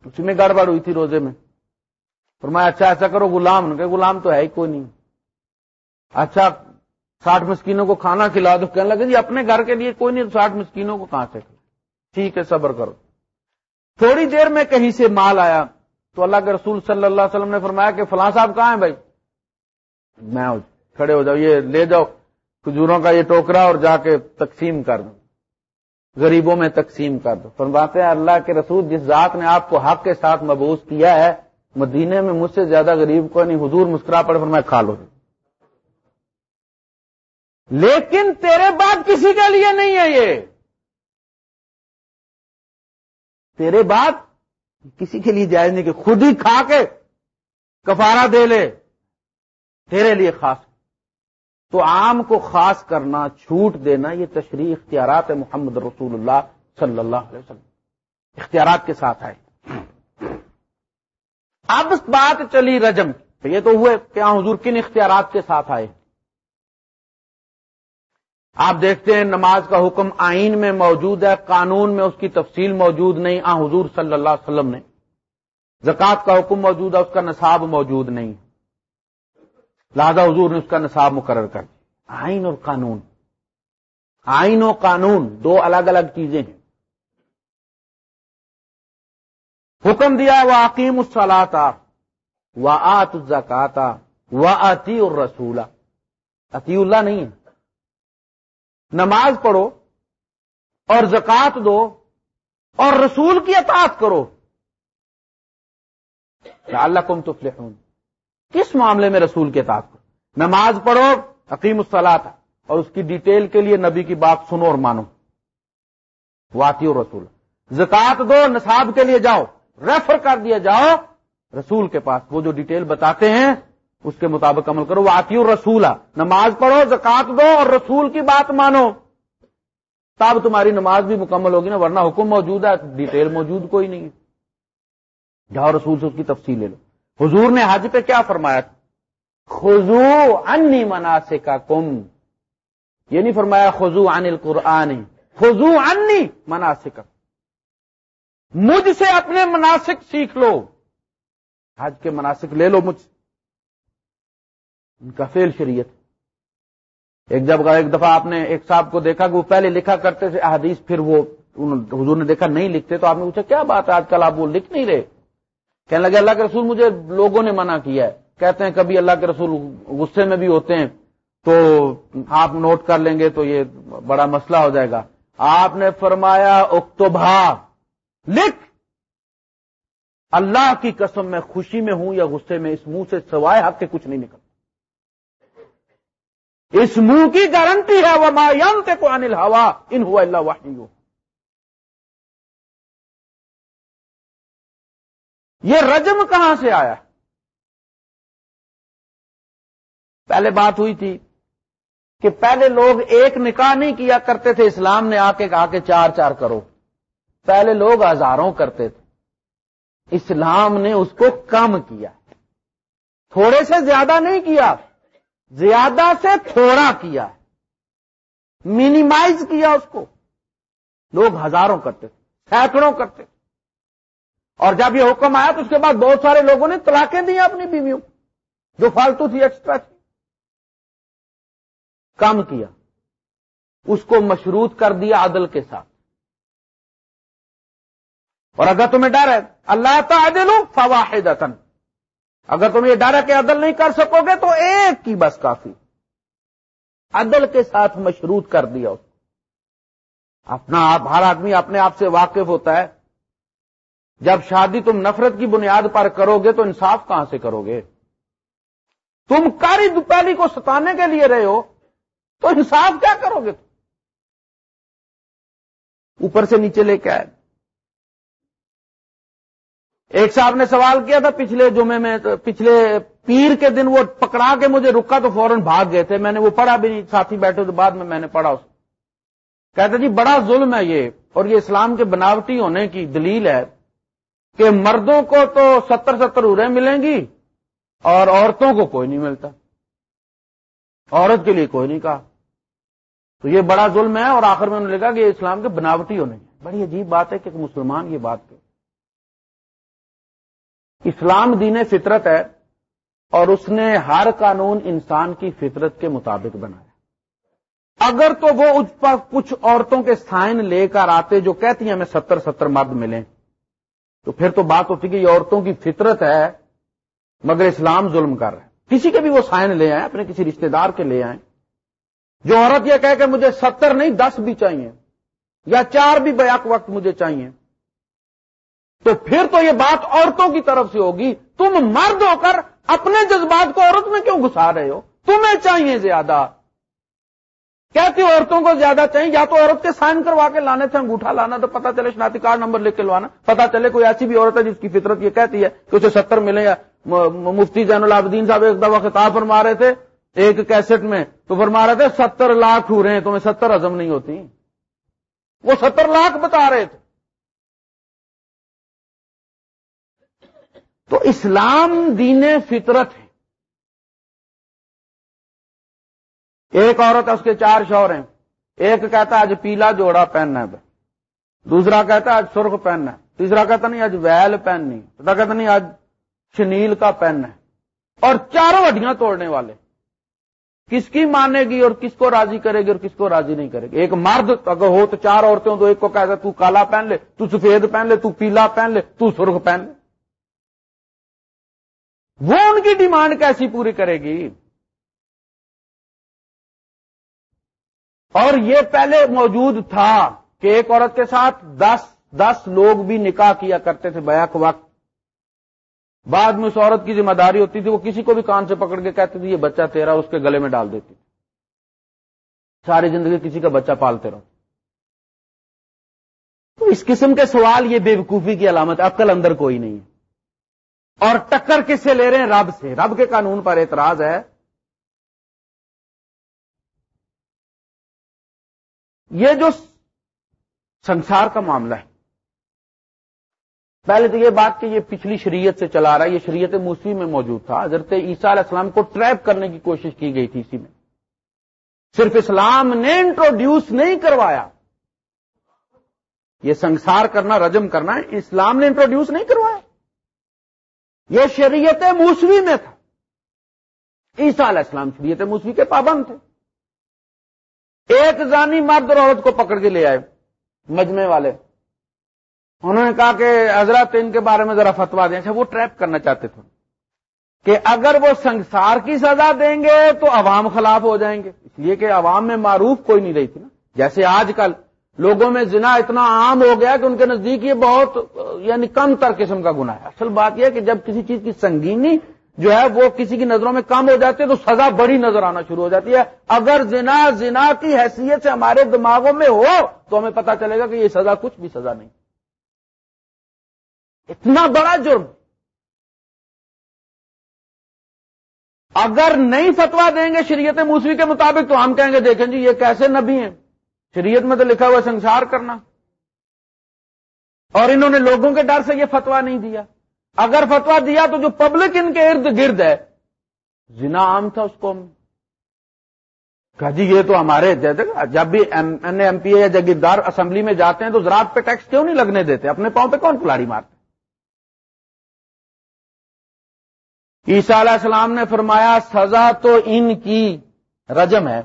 اسی میں گڑبڑ ہوئی تھی روزے میں۔ فرمایا اچھا ایسا کرو، غلام کہ غلام تو ہے ہی کوئی نہیں۔ اچھا ساٹھ مسکینوں کو کھانا کھلا دو۔ کہنے لگے جی اپنے گھر کے لیے کوئی نہیں، ساٹھ مسکینوں کو کہاں سے؟ ٹھیک ہے، صبر کرو۔ تھوڑی دیر میں کہیں سے مال آیا، تو اللہ کے رسول صلی اللہ علیہ وسلم نے فرمایا کہ فلاں صاحب کہاں ہیں بھائی؟ میں کھڑے ہو جاؤ، یہ لے جاؤ۔ کھجوروں کا یہ ٹوکرا اور جا کے تقسیم کر دو۔ غریبوں میں تقسیم کر دو۔ فرماتے ہیں، اللہ کے رسول جس ذات نے آپ کو حق کے ساتھ مبوس کیا ہے، مدینے میں مجھ سے زیادہ غریب کو نہیں۔ حضور مسکرا پڑے، فرمایا، کھا لو۔ لیکن تیرے بات کسی کے لیے نہیں ہے یہ۔ تیرے بات کسی کے لیے جائز نہیں کہ خود ہی کھا کے کفارہ دے لے۔ تیرے لیے خاص تو عام کو خاص کرنا، چھوٹ دینا، یہ تشریح اختیارات ہے محمد رسول اللہ صلی اللہ علیہ وسلم۔ اختیارات کے ساتھ آئے۔ اب بات چلی رجم۔ یہ تو ہوئے کیا حضور کن اختیارات کے ساتھ آئے۔ آپ دیکھتے ہیں نماز کا حکم آئین میں موجود ہے، قانون میں اس کی تفصیل موجود نہیں۔ آ، حضور صلی اللہ علیہ وسلم نے۔ زکات کا حکم موجود ہے، اس کا نصاب موجود نہیں۔ لہذا حضور نے اس کا نصاب مقرر کر دیا۔ آئین اور قانون۔ آئین و قانون دو الگ الگ چیزیں ہیں۔ حکم دیا وہ عقیم الصلاتا و آت زکاتا و اتی الرسولہ اتی اللہ نہیں ہے۔ نماز پڑھو اور زکات دو اور رسول کی اطاعت کرو۔ اللہ کم تو کس معاملے میں رسول کی اطاعت کرو نماز پڑھو حقیم الصلاح اور اس کی ڈیٹیل کے لیے نبی کی بات سنو اور مانو۔ واطی اور رسول زکات دو، نصاب کے لیے جاؤ۔ ریفر کر دیا جاؤ رسول کے پاس۔ وہ جو ڈیٹیل بتاتے ہیں، اس کے مطابق عمل کرو۔ وہ آتی رسول نماز پڑھو زکات دو اور رسول کی بات مانو۔ تب تمہاری نماز بھی مکمل ہوگی نا، ورنہ حکم موجود ہے، ڈیٹیل موجود کوئی نہیں جاؤ رسول سے اس کی تفصیل لے لو۔ حضور نے حج پہ کیا فرمایا خزو انی مناسے کا کم یہ نہیں فرمایا خزو عن القرآن۔ خزو انی مناسک مجھ سے اپنے مناسک سیکھ لو۔ حج کے مناسک لے لو مجھ ان کا فیل شریعت۔ ایک جب ایک دفعہ آپ نے ایک صاحب کو دیکھا کہ وہ پہلے لکھا کرتے تھے احادیث، پھر وہ حضور نے دیکھا نہیں لکھتے تو آپ نے پوچھا، کیا بات ہے؟ آج کل آپ وہ لکھ نہیں رہے۔ کہنے لگے اللہ کے رسول مجھے لوگوں نے منع کیا ہے۔ کہتے ہیں کبھی اللہ کے رسول غصے میں بھی ہوتے ہیں تو آپ نوٹ کر لیں گے تو یہ بڑا مسئلہ ہو جائے گا۔ آپ نے فرمایا اکتوبا لکھ۔ اللہ کی قسم میں خوشی میں ہوں یا غصے میں، اس منہ سے سوائے حق کے کچھ نہیں نکلتا۔ اس منہ کی گارنٹی ہے وہ ماں کو انل ہوا ان ہوا اللہ واہی یہ رجم کہاں سے آیا؟ پہلے بات ہوئی تھی کہ پہلے لوگ ایک نکاح نہیں کیا کرتے تھے، اسلام نے آ کے کہا کہ چار چار کرو۔ پہلے لوگ ہزاروں کرتے تھے۔ اسلام نے اس کو کم کیا۔ تھوڑے سے زیادہ نہیں کیا، زیادہ سے تھوڑا کیا۔ مینیمائز کیا اس کو۔ لوگ ہزاروں کرتے تھے، سینکڑوں کرتے تھے۔ اور جب یہ حکم آیا تو اس کے بعد بہت سارے لوگوں نے طلاقیں دی اپنی بیویوں جو فالتو تھی ایکسٹرا تھی۔ کم کیا۔ اس کو مشروط کر دیا عدل کے ساتھ۔ اور اگر تمہیں ڈر ہے، اللہ تعدل فواہد اگر تم یہ ڈر ہے کہ عدل نہیں کر سکو گے تو ایک کی بس کافی۔ عدل کے ساتھ مشروط کر دیا اس اپنا آپ، ہر آدمی اپنے آپ سے واقف ہوتا ہے۔ جب شادی تم نفرت کی بنیاد پر کرو گے تو انصاف کہاں سے کرو گے تم کاری دوپہری کو ستانے کے لیے رہے ہو، تو انصاف کیا کرو گے اوپر سے نیچے لے کے آئے۔ ایک صاحب نے سوال کیا تھا پچھلے جمعے میں، پچھلے پیر کے دن وہ پکڑا کے مجھے رکا تو فوراً بھاگ گئے تھے۔ میں نے وہ پڑھا بھی نہیں ساتھی بیٹھے تو بعد میں میں نے پڑھا اس کہتے جی بڑا ظلم ہے یہ اور یہ اسلام کے بناوٹی ہونے کی دلیل ہے۔ کہ مردوں کو تو ستر ستر ارے ملیں گی اور عورتوں کو کوئی نہیں ملتا۔ عورت کے لیے کوئی نہیں کہا۔ تو یہ بڑا ظلم ہے اور آخر میں انہوں نے لکھا کہ یہ اسلام کے بناوٹی ہونے بڑی عجیب بات ہے کہ مسلمان یہ بات کہ اسلام دین فطرت ہے اور اس نے ہر قانون انسان کی فطرت کے مطابق بنایا۔ اگر تو وہ اس پر کچھ عورتوں کے سائن لے کر آتے جو کہتی ہیں ہمیں ستر ستر مرد ملیں۔ تو پھر تو بات ہوتی کہ یہ عورتوں کی فطرت ہے، مگر اسلام ظلم کر رہا ہے۔ کسی کے بھی وہ سائن لے آئے اپنے کسی رشتہ دار کے لے آئیں۔ جو عورت یہ کہہ کہ مجھے ستر نہیں، دس بھی چاہیے، یا چار بھی بیک وقت مجھے چاہیے۔ تو پھر تو یہ بات عورتوں کی طرف سے ہوگی۔ تم مرد ہو کر اپنے جذبات کو عورت میں کیوں گھسا رہے ہو؟ تمہیں چاہیے زیادہ۔ کہتی عورتوں کو زیادہ چاہیے؟ یا تو عورت کے سائن کروا کے لانے تھے، انگوٹھا لانا تو پتا چلے شناختی کارڈ نمبر لکھ کے لوانا۔ پتا چلے کوئی ایسی بھی عورت ہے جس کی فطرت یہ کہتی ہے کہ اسے ستر ملے یا مفتی زین العابدین صاحب ایک دفعہ خطاب فرما رہے تھے، ایک کیسٹ میں تو فرما رہے تھے، ستر لاکھ ہو رہے ہیں، تمہیں ستر ہزم نہیں ہوتی۔ وہ ستر لاکھ بتا رہے تھے۔ تو اسلام دین فطرت ہے۔ ایک عورت ہے، اس کے چار شور ہیں۔ ایک کہتا ہے، آج پیلا جوڑا پہننا ہے دوسرا کہتا ہے، آج سرخ پہننا ہے۔ تیسرا کہتا نہیں، آج ویل پہننی کہتا نہیں، آج شنیل کا پہننا ہے۔ اور چاروں ہڈیاں توڑنے والے۔ کس کی مانے گی اور کس کو راضی کرے گی اور کس کو راضی نہیں کرے گی؟ ایک مرد، اگر ہو تو چار عورتیں تو ایک کو کہتا تو کالا پہن لے، تو سفید پہن لے، تو پیلا پہن لے، تو سرخ پہن لے۔ وہ ان کی ڈیمانڈ کیسی پوری کرے گی؟ اور یہ پہلے موجود تھا کہ ایک عورت کے ساتھ دس دس لوگ بھی نکاح کیا کرتے تھے بیک وقت۔ بعد میں اس عورت کی ذمہ داری ہوتی تھی، وہ کسی کو بھی کان سے پکڑ کے کہتے تھے یہ بچہ تیرا اس کے گلے میں ڈال دیتی ساری زندگی کسی کا بچہ پالتے رہو۔ تو اس قسم کے سوال یہ بے وقوفی کی علامت عقل اندر کوئی نہیں ہے۔ اور ٹکر کس سے لے رہے ہیں؟ رب سے۔ رب کے قانون پر اعتراض ہے یہ جو سنسار کا معاملہ ہے، پہلے تو یہ بات کہ یہ پچھلی شریعت سے چلا رہا ہے، یہ شریعت موسیقی میں موجود تھا، حضرت عیسیٰ علیہ السلام کو ٹریپ کرنے کی کوشش کی گئی تھی اسی میں۔ صرف اسلام نے انٹروڈیوس نہیں کروایا، یہ سنسار کرنا، رجم کرنا، اسلام نے انٹروڈیوس نہیں کروایا۔ یہ شریعت موسوی میں تھا۔ عیسیٰ علیہ السلام شریعت موسوی کے پابند تھے۔ ایک زانی مرد اور عورت کو پکڑ کے لے آئے مجمے والے۔ انہوں نے کہا کہ حضرت ان کے بارے میں ذرا فتوا دیں۔ اچھا وہ ٹریپ کرنا چاہتے تھے۔ کہ اگر وہ سنسار کی سزا دیں گے تو عوام خلاف ہو جائیں گے۔ اس لیے کہ عوام میں معروف کوئی نہیں رہی تھی نا۔ جیسے آج کل لوگوں میں زنا اتنا عام ہو گیا کہ ان کے نزدیک یہ بہت یعنی کم تر قسم کا گنا ہے۔ اصل بات یہ ہے کہ جب کسی چیز کی سنگینی جو ہے وہ کسی کی نظروں میں کم ہو جاتی ہے تو سزا بڑی نظر آنا شروع ہو جاتی ہے۔ اگر زنا زنا کی حیثیت سے ہمارے دماغوں میں ہو تو ہمیں پتا چلے گا کہ یہ سزا کچھ بھی سزا نہیں۔ اتنا بڑا جرم۔ اگر نہیں فتوا دیں گے شریعت موسوی کے مطابق تو ہم کہیں گے دیکھیں جی یہ کیسے نبی ہیں۔ شریعت میں تو لکھا ہوا سنسار کرنا۔ اور انہوں نے لوگوں کے ڈر سے یہ فتوا نہیں دیا۔ اگر فتوا دیا تو جو پبلک ان کے ارد گرد ہے، زنا عام تھا اس کو کہا جی یہ تو ہمارے جب بھی این ایم پی اے یا جگیردار اسمبلی میں جاتے ہیں تو زراعت پہ ٹیکس کیوں نہیں لگنے دیتے؟ اپنے پاؤں پہ کون کلاڑی مارتے؟ عیسیٰ علیہ السلام نے فرمایا، سزا تو ان کی رجم ہے،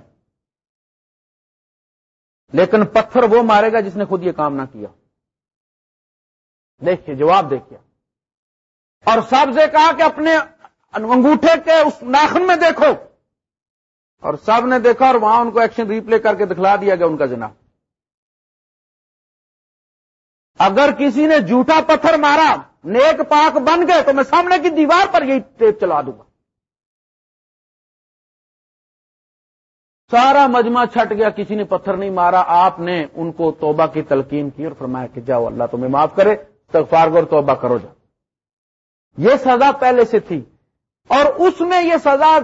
لیکن پتھر وہ مارے گا جس نے خود یہ کام نہ کیا۔ دیکھیے، جواب دیکھیے۔ اور سب سے کہا کہ اپنے انگوٹھے کے اس ناخن میں دیکھو۔ اور سب نے دیکھا اور وہاں ان کو ایکشن ریپلے کر کے دکھلا دیا گیا ان کا جنا اگر کسی نے جھوٹا پتھر مارا، نیک پاک بن گئے، تو میں سامنے کی دیوار پر یہی ٹیپ چلا دوں گا۔ سارا مجمع چھٹ گیا، کسی نے پتھر نہیں مارا۔ آپ نے ان کو توبہ کی تلقین کی اور فرمایا کہ جاؤ، اللہ تمہیں معاف کرے تغفار اور توبہ کرو جاؤ۔ یہ سزا پہلے سے تھی اور اس میں یہ سزا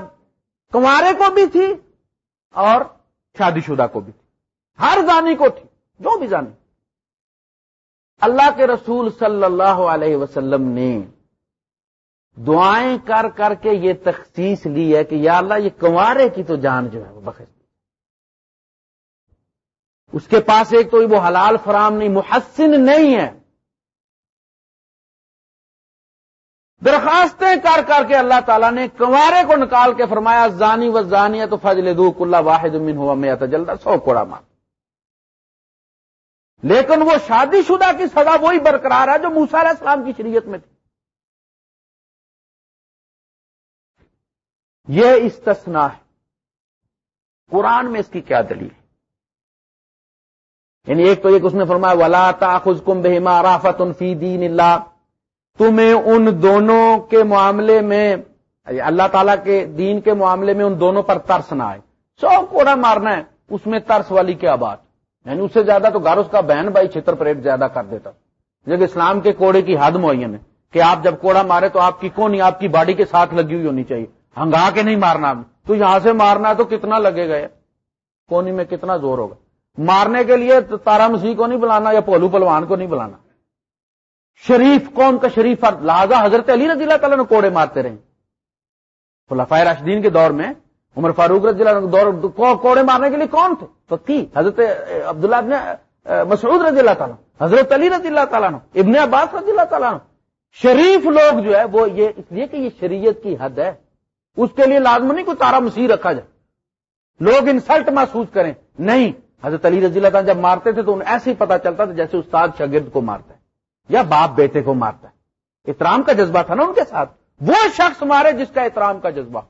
کمارے کو بھی تھی اور شادی شدہ کو بھی تھی۔ ہر زانی کو تھی، جو بھی زانی۔ اللہ کے رسول صلی اللہ علیہ وسلم نے دعائیں کر کر کے یہ تخصیص لی ہے کہ یا اللہ یہ کنوارے کی تو جان جو ہے وہ بخش اس کے پاس ایک تو وہ حلال فرام نہیں، محسن نہیں ہے۔ درخواستیں کر کر کے اللہ تعالیٰ نے کنوارے کو نکال کے فرمایا، زانی و زانی تو فضل دو کلّا واحد من ہوا میں جلدا سو کوڑا مار۔ لیکن وہ شادی شدہ کی سزا وہی برقرار ہے جو موسا علیہ السلام کی شریعت میں تھی۔ یہ استثناء ہے۔ قرآن میں اس کی کیا دلیل؟ ہے یعنی ایک تو ایک اس نے فرمایا، ولا تاخذ کم بہما رافت فی دین اللہ تمہیں ان دونوں کے معاملے میں یعنی اللہ تعالیٰ کے دین کے معاملے میں ان دونوں پر ترس نہ آئے۔ سو کوڑا مارنا ہے، اس میں ترس والی کیا بات؟ یعنی اس سے زیادہ تو گھر اس کا بہن بھائی چھتر پریٹ زیادہ کر دیتا۔ جب اسلام کے کوڑے کی حد معین ہے کہ آپ جب کوڑا مارے تو آپ کی کون آپ کی باڈی کے ساتھ لگی ہوئی ہونی چاہیے۔ ہنگا کے نہیں مارنا تو یہاں سے مارنا ہے تو کتنا لگے گا کونی میں کتنا زور ہوگا؟ مارنے کے لیے تارا مسیح کو نہیں بلانا یا پولو پلوان کو نہیں بلانا؟ شریف قوم کا شریف لہذا حضرت علی رضی اللہ تعالیٰ نے کوڑے مارتے رہے۔ خلافہ راشدین کے دور میں، عمر فاروق رضی اللہ دور کوڑے مارنے کے لیے کون تھے؟ تو تھی، حضرت عبداللہ ابن مسعود رضی اللہ تعالیٰ حضرت علی رضی اللہ تعالیٰ ابن عباس رضی اللہ تعالیٰ شریف لوگ جو ہے، وہ یہ اس لیے کہ یہ شریعت کی حد ہے۔ اس کے لیے لازم نہیں کوئی تارا مسیح رکھا جائے۔ لوگ انسلٹ محسوس کریں۔ نہیں، حضرت علی رضی اللہ تعالیٰ جب مارتے تھے تو انہیں ایسے ہی پتا چلتا تھا جیسے استاد شاگرد کو مارتا ہے۔ یا باپ بیٹے کو مارتا ہے۔ احترام کا جذبہ تھا نا ان کے ساتھ۔ وہ شخص مارے جس کا احترام کا جذبہ